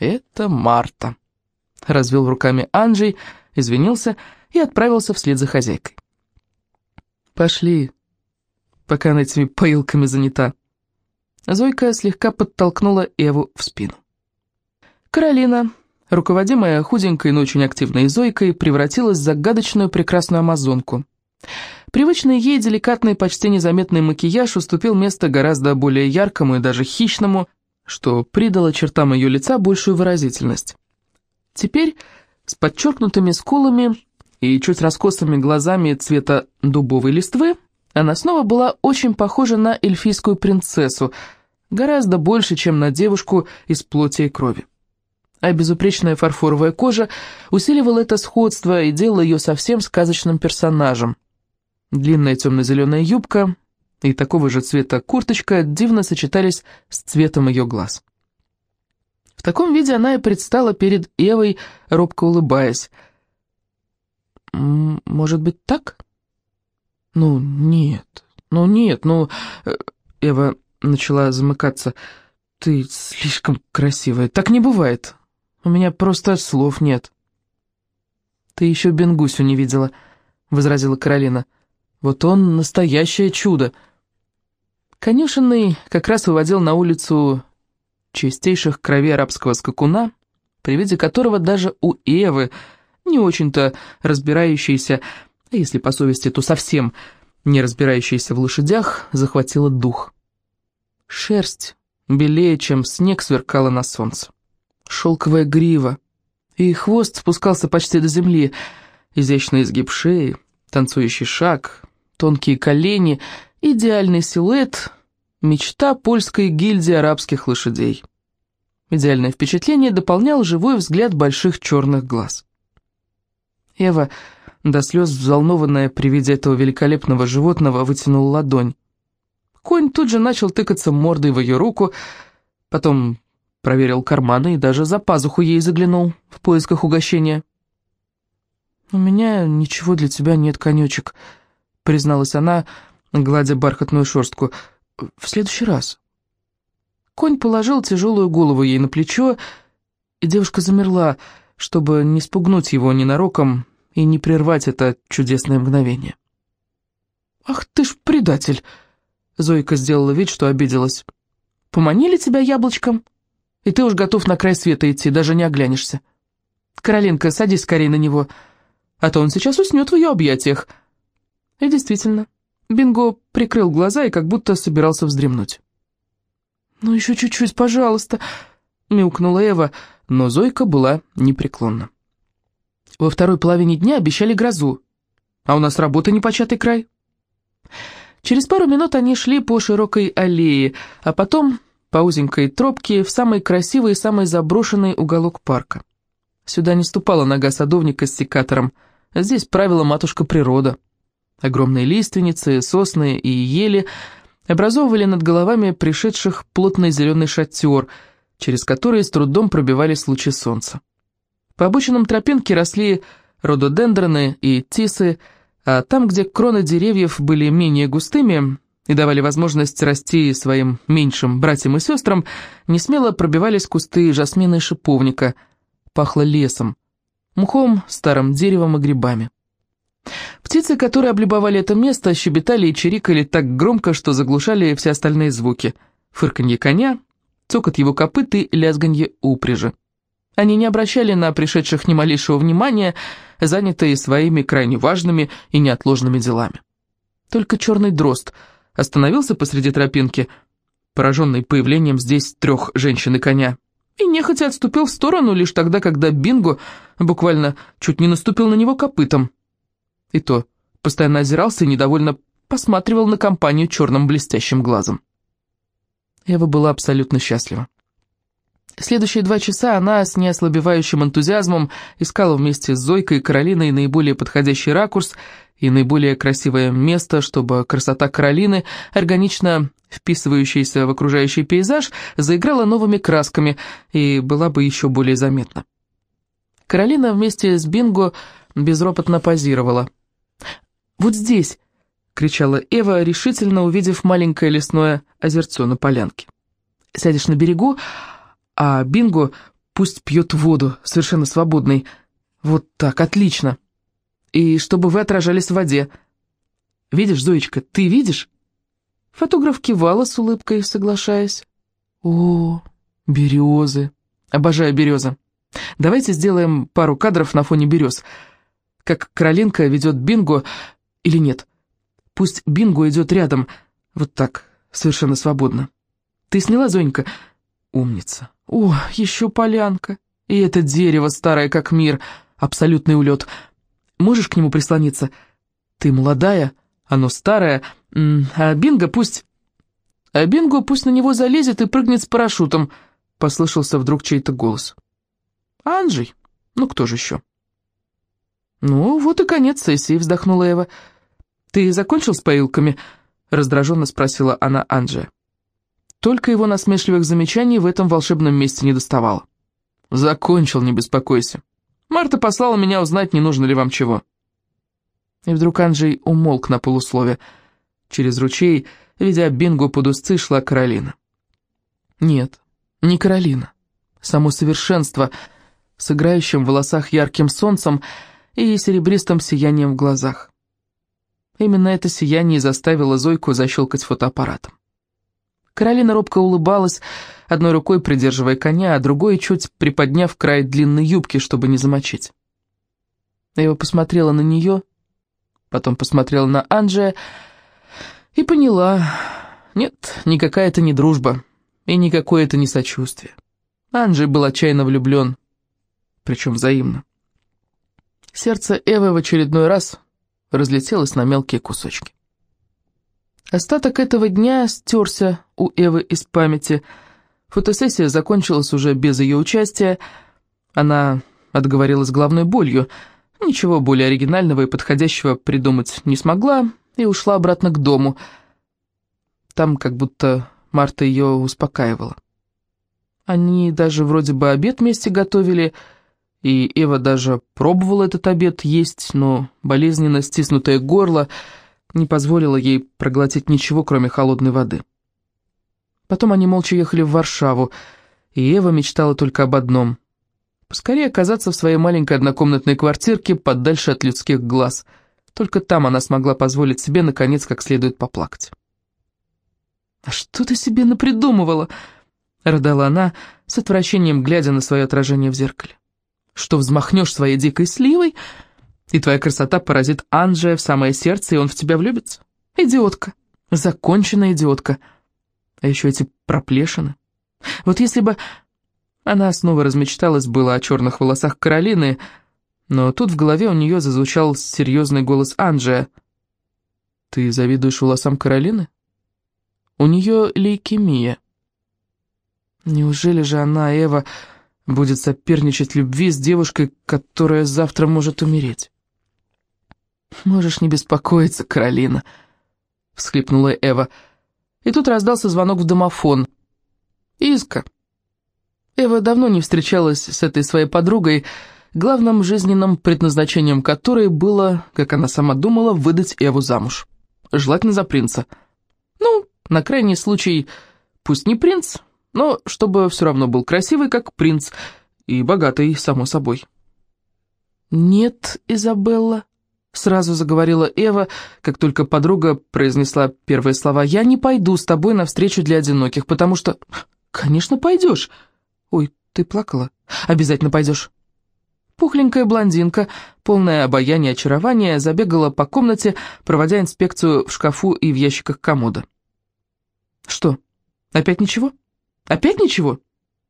«Это Марта», — развел руками Анджей, извинился и отправился вслед за хозяйкой. «Пошли, пока она этими поилками занята». Зойка слегка подтолкнула Эву в спину. Каролина, руководимая худенькой, но очень активной Зойкой, превратилась в загадочную прекрасную амазонку. Привычный ей деликатный, почти незаметный макияж уступил место гораздо более яркому и даже хищному, что придало чертам ее лица большую выразительность. Теперь с подчеркнутыми скулами и чуть раскосыми глазами цвета дубовой листвы она снова была очень похожа на эльфийскую принцессу, гораздо больше, чем на девушку из плоти и крови. А безупречная фарфоровая кожа усиливала это сходство и делала ее совсем сказочным персонажем. Длинная темно-зеленая юбка и такого же цвета курточка дивно сочетались с цветом ее глаз. В таком виде она и предстала перед Эвой, робко улыбаясь. «Может быть, так?» «Ну, нет, ну нет, ну...» э, Эва начала замыкаться. «Ты слишком красивая, так не бывает. У меня просто слов нет». «Ты еще Бенгусю не видела», — возразила Каролина. «Вот он настоящее чудо». Конюшенный как раз выводил на улицу чистейших крови арабского скакуна, при виде которого даже у Эвы, не очень-то разбирающейся, а если по совести, то совсем не разбирающейся в лошадях, захватила дух. Шерсть белее, чем снег, сверкала на солнце. Шелковая грива, и хвост спускался почти до земли, изящный изгиб шеи, танцующий шаг, тонкие колени — Идеальный силуэт – мечта польской гильдии арабских лошадей. Идеальное впечатление дополнял живой взгляд больших черных глаз. Эва, до слез взволнованная при виде этого великолепного животного, вытянула ладонь. Конь тут же начал тыкаться мордой в ее руку, потом проверил карманы и даже за пазуху ей заглянул в поисках угощения. «У меня ничего для тебя нет, конечек», — призналась она, — гладя бархатную шерстку. «В следующий раз». Конь положил тяжелую голову ей на плечо, и девушка замерла, чтобы не спугнуть его ненароком и не прервать это чудесное мгновение. «Ах ты ж предатель!» Зойка сделала вид, что обиделась. «Поманили тебя яблочком, и ты уж готов на край света идти, даже не оглянешься. Каролинка, садись скорее на него, а то он сейчас уснет в ее объятиях». И действительно, Бинго прикрыл глаза и как будто собирался вздремнуть. «Ну еще чуть-чуть, пожалуйста», — мяукнула Эва, но Зойка была непреклонна. Во второй половине дня обещали грозу, а у нас работа непочатый край. Через пару минут они шли по широкой аллее, а потом по узенькой тропке в самый красивый и самый заброшенный уголок парка. Сюда не ступала нога садовника с секатором, здесь правила матушка природа. Огромные лиственницы, сосны и ели образовывали над головами пришедших плотный зеленый шатер, через которые с трудом пробивались лучи солнца. По обочинам тропинки росли рододендроны и тисы, а там, где кроны деревьев были менее густыми и давали возможность расти своим меньшим братьям и сестрам, несмело пробивались кусты жасмина и шиповника, пахло лесом, мхом, старым деревом и грибами. Птицы, которые облюбовали это место, щебетали и чирикали так громко, что заглушали все остальные звуки. Фырканье коня, цокот его копыт и лязганье упряжи. Они не обращали на пришедших ни малейшего внимания, занятые своими крайне важными и неотложными делами. Только черный дрозд остановился посреди тропинки, пораженный появлением здесь трех женщин и коня, и нехотя отступил в сторону лишь тогда, когда Бинго буквально чуть не наступил на него копытом. И то постоянно озирался и недовольно посматривал на компанию черным блестящим глазом. Эва была абсолютно счастлива. Следующие два часа она с неослабевающим энтузиазмом искала вместе с Зойкой и Каролиной наиболее подходящий ракурс и наиболее красивое место, чтобы красота Каролины, органично вписывающаяся в окружающий пейзаж, заиграла новыми красками и была бы еще более заметна. Каролина вместе с Бинго безропотно позировала. «Вот здесь!» — кричала Эва, решительно увидев маленькое лесное озерцо на полянке. «Сядешь на берегу, а Бинго пусть пьет воду, совершенно свободный. Вот так, отлично. И чтобы вы отражались в воде. Видишь, Зоечка, ты видишь?» Фотограф кивала с улыбкой, соглашаясь. «О, березы! Обожаю березы. Давайте сделаем пару кадров на фоне берез. Как Каролинка ведет Бинго или нет. Пусть Бинго идет рядом, вот так, совершенно свободно. Ты сняла, Зонька?» «Умница. О, еще полянка. И это дерево старое, как мир. Абсолютный улет. Можешь к нему прислониться? Ты молодая, оно старое, а Бинго пусть... А Бинго пусть на него залезет и прыгнет с парашютом», — послышался вдруг чей-то голос. «Анджей? Ну кто же еще?» «Ну, вот и конец сессии», — вздохнула Эва. «Ты закончил с поилками?» — раздраженно спросила она Анджея. Только его насмешливых замечаний в этом волшебном месте не доставало. «Закончил, не беспокойся. Марта послала меня узнать, не нужно ли вам чего». И вдруг Анджей умолк на полуслове. Через ручей, ведя Бингу под узцы, шла Каролина. Нет, не Каролина. Само совершенство, с играющим в волосах ярким солнцем и серебристым сиянием в глазах. Именно это сияние заставило Зойку защелкать фотоаппаратом. Каролина робко улыбалась, одной рукой придерживая коня, а другой чуть приподняв край длинной юбки, чтобы не замочить. Эва посмотрела на нее, потом посмотрела на Анджия и поняла, нет, никакая это не дружба, и никакое это не сочувствие. Анджей был отчаянно влюблен, причем взаимно. Сердце Эвы в очередной раз разлетелось на мелкие кусочки. Остаток этого дня стерся у Эвы из памяти. Фотосессия закончилась уже без ее участия. Она отговорилась головной болью. Ничего более оригинального и подходящего придумать не смогла и ушла обратно к дому. Там как будто Марта ее успокаивала. Они даже вроде бы обед вместе готовили, и Эва даже пробовала этот обед есть, но болезненно стиснутое горло не позволила ей проглотить ничего, кроме холодной воды. Потом они молча ехали в Варшаву, и Ева мечтала только об одном — поскорее оказаться в своей маленькой однокомнатной квартирке подальше от людских глаз. Только там она смогла позволить себе, наконец, как следует поплакать. «А что ты себе напридумывала?» — рыдала она, с отвращением глядя на свое отражение в зеркале. «Что взмахнешь своей дикой сливой?» И твоя красота поразит Анджия в самое сердце, и он в тебя влюбится. Идиотка. Законченная идиотка. А еще эти проплешины. Вот если бы... Она снова размечталась было о черных волосах Каролины, но тут в голове у нее зазвучал серьезный голос Анджия. «Ты завидуешь волосам Каролины? У нее лейкемия». Неужели же она, Эва, будет соперничать любви с девушкой, которая завтра может умереть? «Можешь не беспокоиться, Каролина», — всхлипнула Эва. И тут раздался звонок в домофон. «Иска». Эва давно не встречалась с этой своей подругой, главным жизненным предназначением которой было, как она сама думала, выдать Эву замуж. Желательно за принца. Ну, на крайний случай, пусть не принц, но чтобы все равно был красивый, как принц, и богатый, само собой. «Нет, Изабелла», — сразу заговорила Эва, как только подруга произнесла первые слова, «я не пойду с тобой на встречу для одиноких, потому что...» «Конечно, пойдешь!» «Ой, ты плакала?» «Обязательно пойдешь!» Пухленькая блондинка, полное обаяние и очарования, забегала по комнате, проводя инспекцию в шкафу и в ящиках комода. «Что, опять ничего? Опять ничего?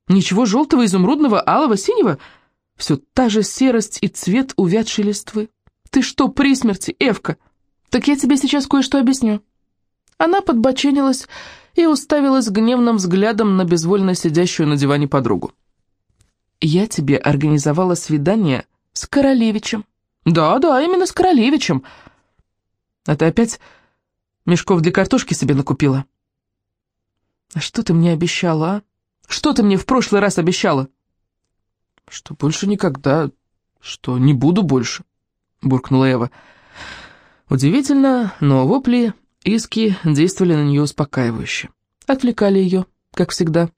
Ничего желтого, изумрудного, алого, синего? Все та же серость и цвет увядшей листвы. Ты что, при смерти, Эвка? Так я тебе сейчас кое-что объясню». Она подбоченилась и уставилась гневным взглядом на безвольно сидящую на диване подругу. «Я тебе организовала свидание с Королевичем». «Да-да, именно с Королевичем». «А ты опять мешков для картошки себе накупила?» «А что ты мне обещала, а? Что ты мне в прошлый раз обещала?» «Что больше никогда, что не буду больше», — буркнула Эва. Удивительно, но вопли, иски действовали на нее успокаивающе. Отвлекали ее, как всегда.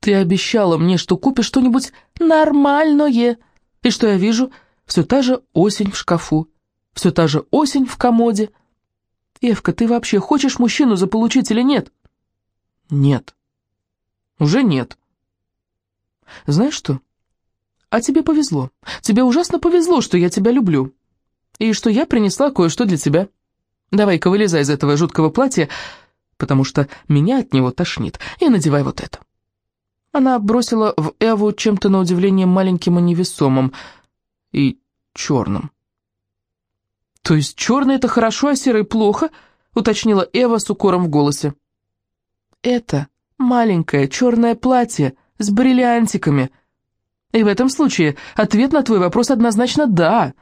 Ты обещала мне, что купишь что-нибудь нормальное. И что я вижу? Все та же осень в шкафу, все та же осень в комоде. Евка, ты вообще хочешь мужчину заполучить или нет? Нет. Уже нет. Знаешь что? А тебе повезло. Тебе ужасно повезло, что я тебя люблю. И что я принесла кое-что для тебя. Давай-ка вылезай из этого жуткого платья, потому что меня от него тошнит, и надевай вот это. Она бросила в Эву чем-то на удивление маленьким и невесомым, и черным. «То есть черный — это хорошо, а серый — плохо?» — уточнила Эва с укором в голосе. «Это маленькое черное платье с бриллиантиками. И в этом случае ответ на твой вопрос однозначно «да».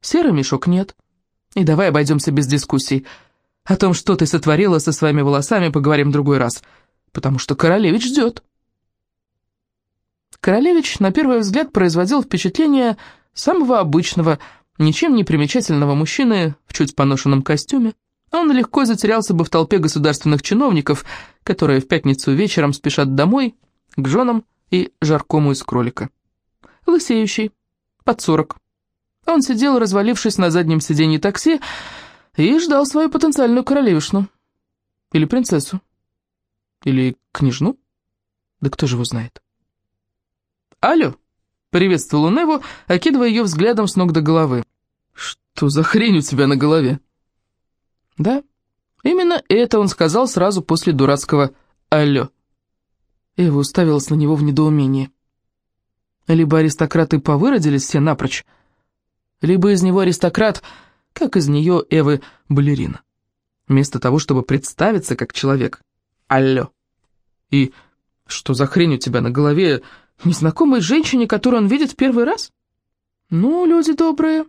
Серый мешок нет. И давай обойдемся без дискуссий. О том, что ты сотворила со своими волосами, поговорим в другой раз, потому что королевич ждет». Королевич на первый взгляд производил впечатление самого обычного, ничем не примечательного мужчины в чуть поношенном костюме. Он легко затерялся бы в толпе государственных чиновников, которые в пятницу вечером спешат домой, к женам и жаркому из кролика. Лысеющий, под сорок. Он сидел, развалившись на заднем сиденье такси, и ждал свою потенциальную королевишну. Или принцессу. Или княжну. Да кто же его знает. «Алло!» — приветствовал он его, окидывая ее взглядом с ног до головы. «Что за хрень у тебя на голове?» «Да, именно это он сказал сразу после дурацкого «алло». Эва уставилась на него в недоумении. Либо аристократы повыродились все напрочь, либо из него аристократ, как из нее Эвы балерина. Вместо того, чтобы представиться как человек. Алло. И что за хрень у тебя на голове, Незнакомой женщине, которую он видит в первый раз? Ну, люди добрые.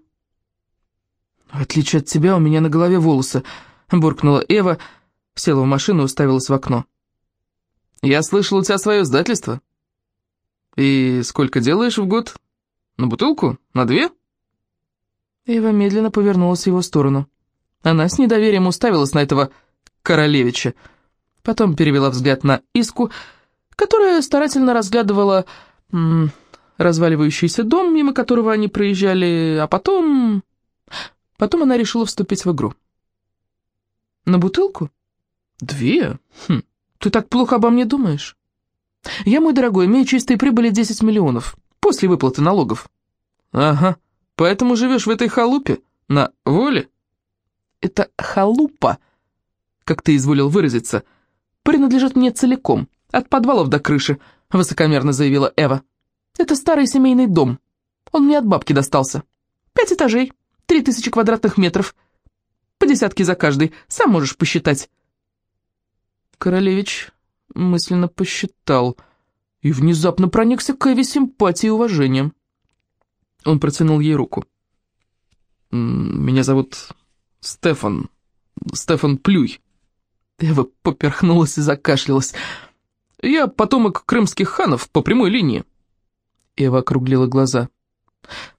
В отличие от тебя, у меня на голове волосы, буркнула Эва, села в машину и уставилась в окно. Я слышал, у тебя свое издательство. И сколько делаешь в год? На бутылку? На две? Эва медленно повернулась в его сторону. Она с недоверием уставилась на этого королевича. Потом перевела взгляд на Иску, которая старательно разглядывала м, разваливающийся дом, мимо которого они проезжали, а потом... Потом она решила вступить в игру. «На бутылку? Две? Хм, ты так плохо обо мне думаешь? Я, мой дорогой, имею чистой прибыли 10 миллионов, после выплаты налогов». «Ага, поэтому живешь в этой халупе? На воле?» «Это халупа, как ты изволил выразиться, принадлежит мне целиком». «От подвалов до крыши», — высокомерно заявила Эва. «Это старый семейный дом. Он мне от бабки достался. Пять этажей, три тысячи квадратных метров. По десятке за каждый, сам можешь посчитать». Королевич мысленно посчитал и внезапно проникся к Эве симпатией и уважением. Он протянул ей руку. «Меня зовут Стефан. Стефан Плюй». Эва поперхнулась и закашлялась. Я потомок крымских ханов по прямой линии». Эва округлила глаза.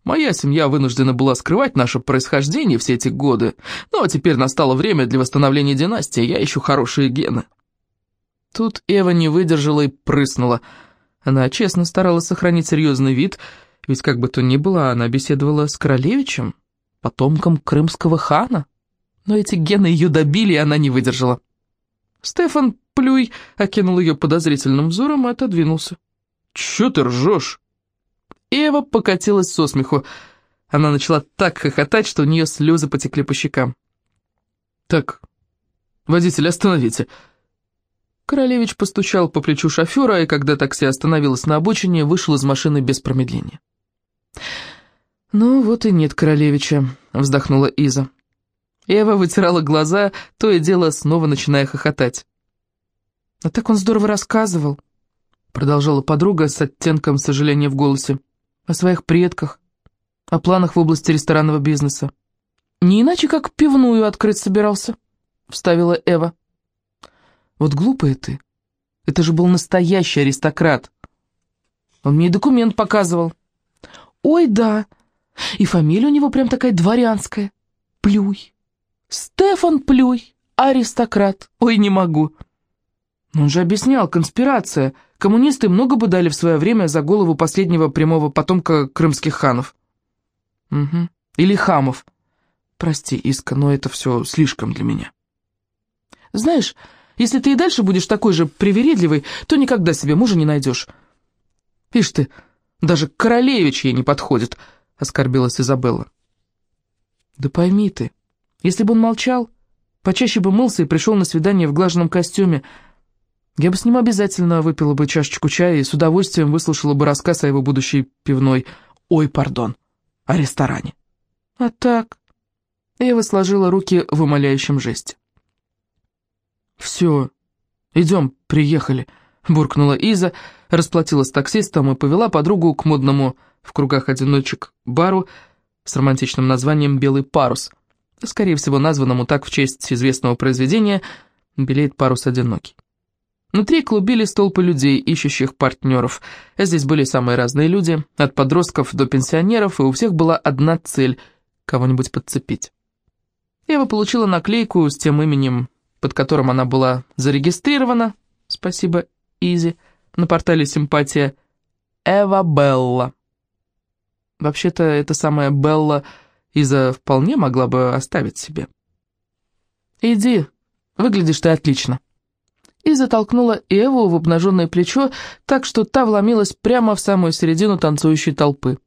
«Моя семья вынуждена была скрывать наше происхождение все эти годы, ну а теперь настало время для восстановления династии, я ищу хорошие гены». Тут Эва не выдержала и прыснула. Она честно старалась сохранить серьезный вид, ведь как бы то ни было, она беседовала с королевичем, потомком крымского хана. Но эти гены ее добили, и она не выдержала. Стефан Плюй окинул ее подозрительным взором и отодвинулся. «Чё ты ржешь?» Эва покатилась со смеху. Она начала так хохотать, что у нее слезы потекли по щекам. «Так, водитель, остановите!» Королевич постучал по плечу шофера, и когда такси остановилось на обочине, вышел из машины без промедления. «Ну вот и нет Королевича», — вздохнула Иза. Эва вытирала глаза, то и дело снова начиная хохотать. «А так он здорово рассказывал», — продолжала подруга с оттенком сожаления в голосе, «о своих предках, о планах в области ресторанного бизнеса. Не иначе, как пивную открыть собирался», — вставила Эва. Вот глупая ты. Это же был настоящий аристократ. Он мне документ показывал. Ой, да. И фамилия у него прям такая дворянская. Плюй. Стефан Плюй, аристократ. Ой, не могу. Но он же объяснял, конспирация. Коммунисты много бы дали в свое время за голову последнего прямого потомка крымских ханов. Угу. Или хамов. Прости, Иска, но это все слишком для меня. Знаешь, если ты и дальше будешь такой же привередливый, то никогда себе мужа не найдешь. Ишь ты, даже королевич ей не подходит, — оскорбилась Изабелла. Да пойми ты, если бы он молчал, почаще бы мылся и пришел на свидание в глаженном костюме, я бы с ним обязательно выпила бы чашечку чая и с удовольствием выслушала бы рассказ о его будущей пивной, ой, пардон, о ресторане. А так... Эва сложила руки в умоляющем жесте. «Все, идем, приехали», — буркнула Иза, расплатилась с таксистом и повела подругу к модному в кругах одиночек бару с романтичным названием «Белый парус», скорее всего, названному так в честь известного произведения «Белеет парус одинокий». Внутри клубились толпы людей, ищущих партнеров. Здесь были самые разные люди, от подростков до пенсионеров, и у всех была одна цель — кого-нибудь подцепить. Ева получила наклейку с тем именем под которым она была зарегистрирована, спасибо Изи, на портале «Симпатия», Эва Белла. Вообще-то, эта самая Белла Иза вполне могла бы оставить себе. «Иди, выглядишь ты отлично». Иза толкнула Эву в обнаженное плечо, так что та вломилась прямо в самую середину танцующей толпы.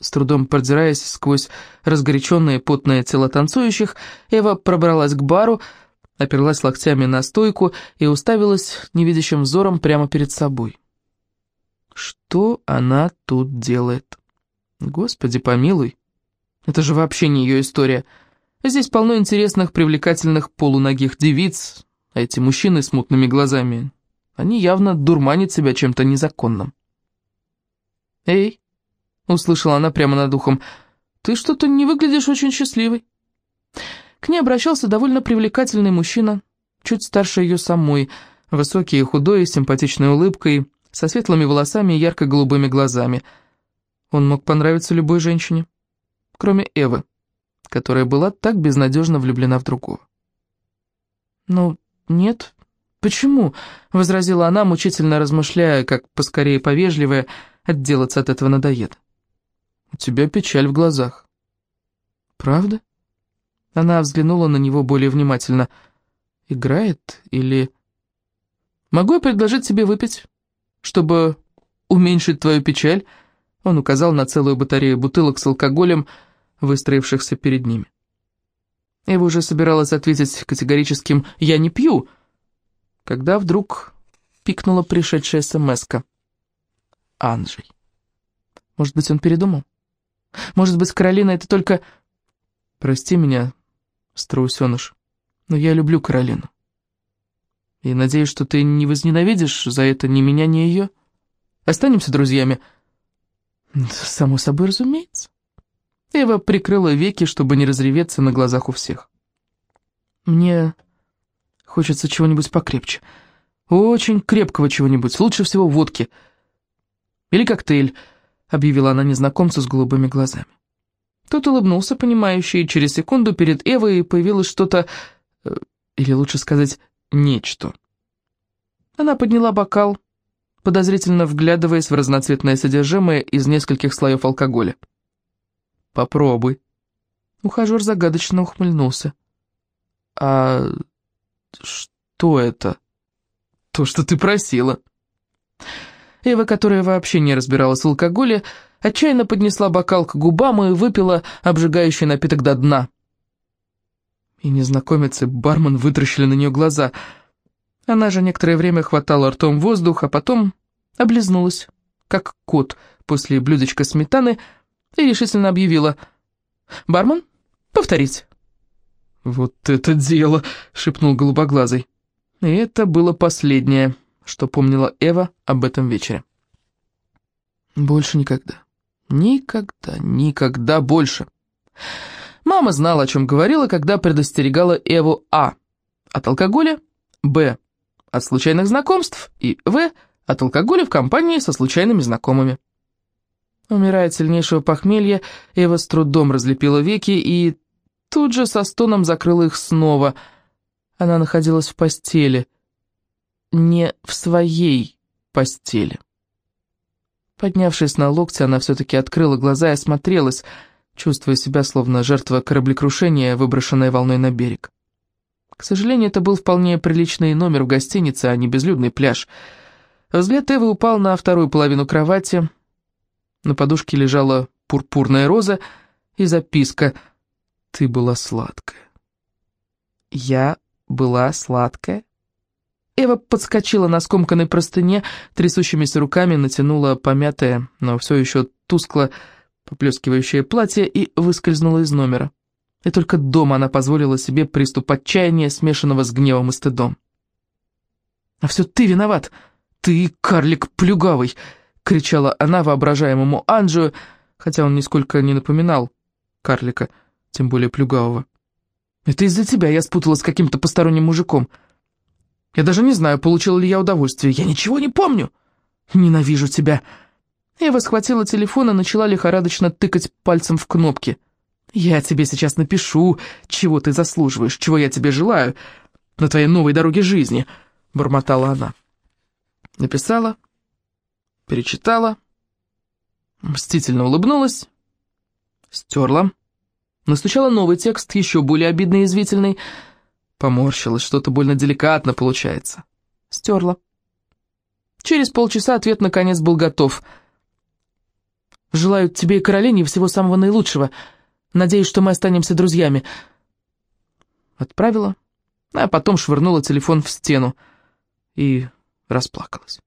С трудом продираясь сквозь разгоряченное потное тело танцующих, Эва пробралась к бару, оперлась локтями на стойку и уставилась невидящим взором прямо перед собой. Что она тут делает? Господи, помилуй. Это же вообще не ее история. Здесь полно интересных, привлекательных полуногих девиц, а эти мужчины с мутными глазами, они явно дурманят себя чем-то незаконным. «Эй!» — услышала она прямо над ухом. «Ты что-то не выглядишь очень счастливой». К ней обращался довольно привлекательный мужчина, чуть старше ее самой, высокий и худой, с симпатичной улыбкой, со светлыми волосами и ярко-голубыми глазами. Он мог понравиться любой женщине, кроме Эвы, которая была так безнадежно влюблена в другого. «Ну, нет. Почему?» — возразила она, мучительно размышляя, как поскорее повежливая, отделаться от этого надоеда. «У тебя печаль в глазах». «Правда?» Она взглянула на него более внимательно. «Играет или...» «Могу я предложить тебе выпить, чтобы уменьшить твою печаль?» Он указал на целую батарею бутылок с алкоголем, выстроившихся перед ними. Эва уже собиралась ответить категорическим «я не пью», когда вдруг пикнула пришедшая смс-ка. Анжей. Может быть, он передумал? Может быть, Каролина — это только... Прости меня, страусеныш, но я люблю Каролину. И надеюсь, что ты не возненавидишь за это ни меня, ни ее. Останемся друзьями?» «Само собой разумеется». Эва прикрыла веки, чтобы не разреветься на глазах у всех. «Мне хочется чего-нибудь покрепче. Очень крепкого чего-нибудь, лучше всего водки. Или коктейль, объявила она незнакомцу с голубыми глазами. Тот улыбнулся, понимающий, и через секунду перед Эвой появилось что-то, э, или лучше сказать, нечто. Она подняла бокал, подозрительно вглядываясь в разноцветное содержимое из нескольких слоев алкоголя. «Попробуй». Ухажер загадочно ухмыльнулся. «А что это?» «То, что ты просила». Эва, которая вообще не разбиралась в алкоголе, отчаянно поднесла бокал к губам и выпила обжигающий напиток до дна. И незнакомец и бармен вытращили на нее глаза. Она же некоторое время хватала ртом воздух, а потом облизнулась, как кот после блюдечка сметаны, и решительно объявила «Бармен, повторить». «Вот это дело!» — шепнул голубоглазый. И это было последнее, что помнила Эва об этом вечере. Больше никогда. Никогда, никогда больше. Мама знала, о чем говорила, когда предостерегала Эву А. От алкоголя, Б. От случайных знакомств и В. От алкоголя в компании со случайными знакомыми. Умирая от сильнейшего похмелья, Эва с трудом разлепила веки и тут же со стоном закрыла их снова. Она находилась в постели. Не в своей постели. Поднявшись на локти, она все-таки открыла глаза и осмотрелась, чувствуя себя словно жертва кораблекрушения, выброшенная волной на берег. К сожалению, это был вполне приличный номер в гостинице, а не безлюдный пляж. Взгляд Эвы упал на вторую половину кровати. На подушке лежала пурпурная роза и записка «Ты была сладкая». «Я была сладкая?» Эва подскочила на скомканной простыне, трясущимися руками натянула помятое, но все еще тускло поплескивающее платье и выскользнула из номера. И только дома она позволила себе приступ отчаяния, смешанного с гневом и стыдом. «А все ты виноват! Ты, карлик плюгавый!» — кричала она воображаемому Анджию, хотя он нисколько не напоминал карлика, тем более плюгавого. «Это из-за тебя я спуталась с каким-то посторонним мужиком». Я даже не знаю, получил ли я удовольствие. Я ничего не помню. Ненавижу тебя. Эва схватила телефон и начала лихорадочно тыкать пальцем в кнопки. «Я тебе сейчас напишу, чего ты заслуживаешь, чего я тебе желаю на твоей новой дороге жизни», — бормотала она. Написала, перечитала, мстительно улыбнулась, стерла, настучала новый текст, еще более обидный и извительный — Поморщилась, что-то больно деликатно получается. Стерла. Через полчаса ответ наконец был готов. «Желаю тебе и Каролине всего самого наилучшего. Надеюсь, что мы останемся друзьями». Отправила, а потом швырнула телефон в стену и расплакалась.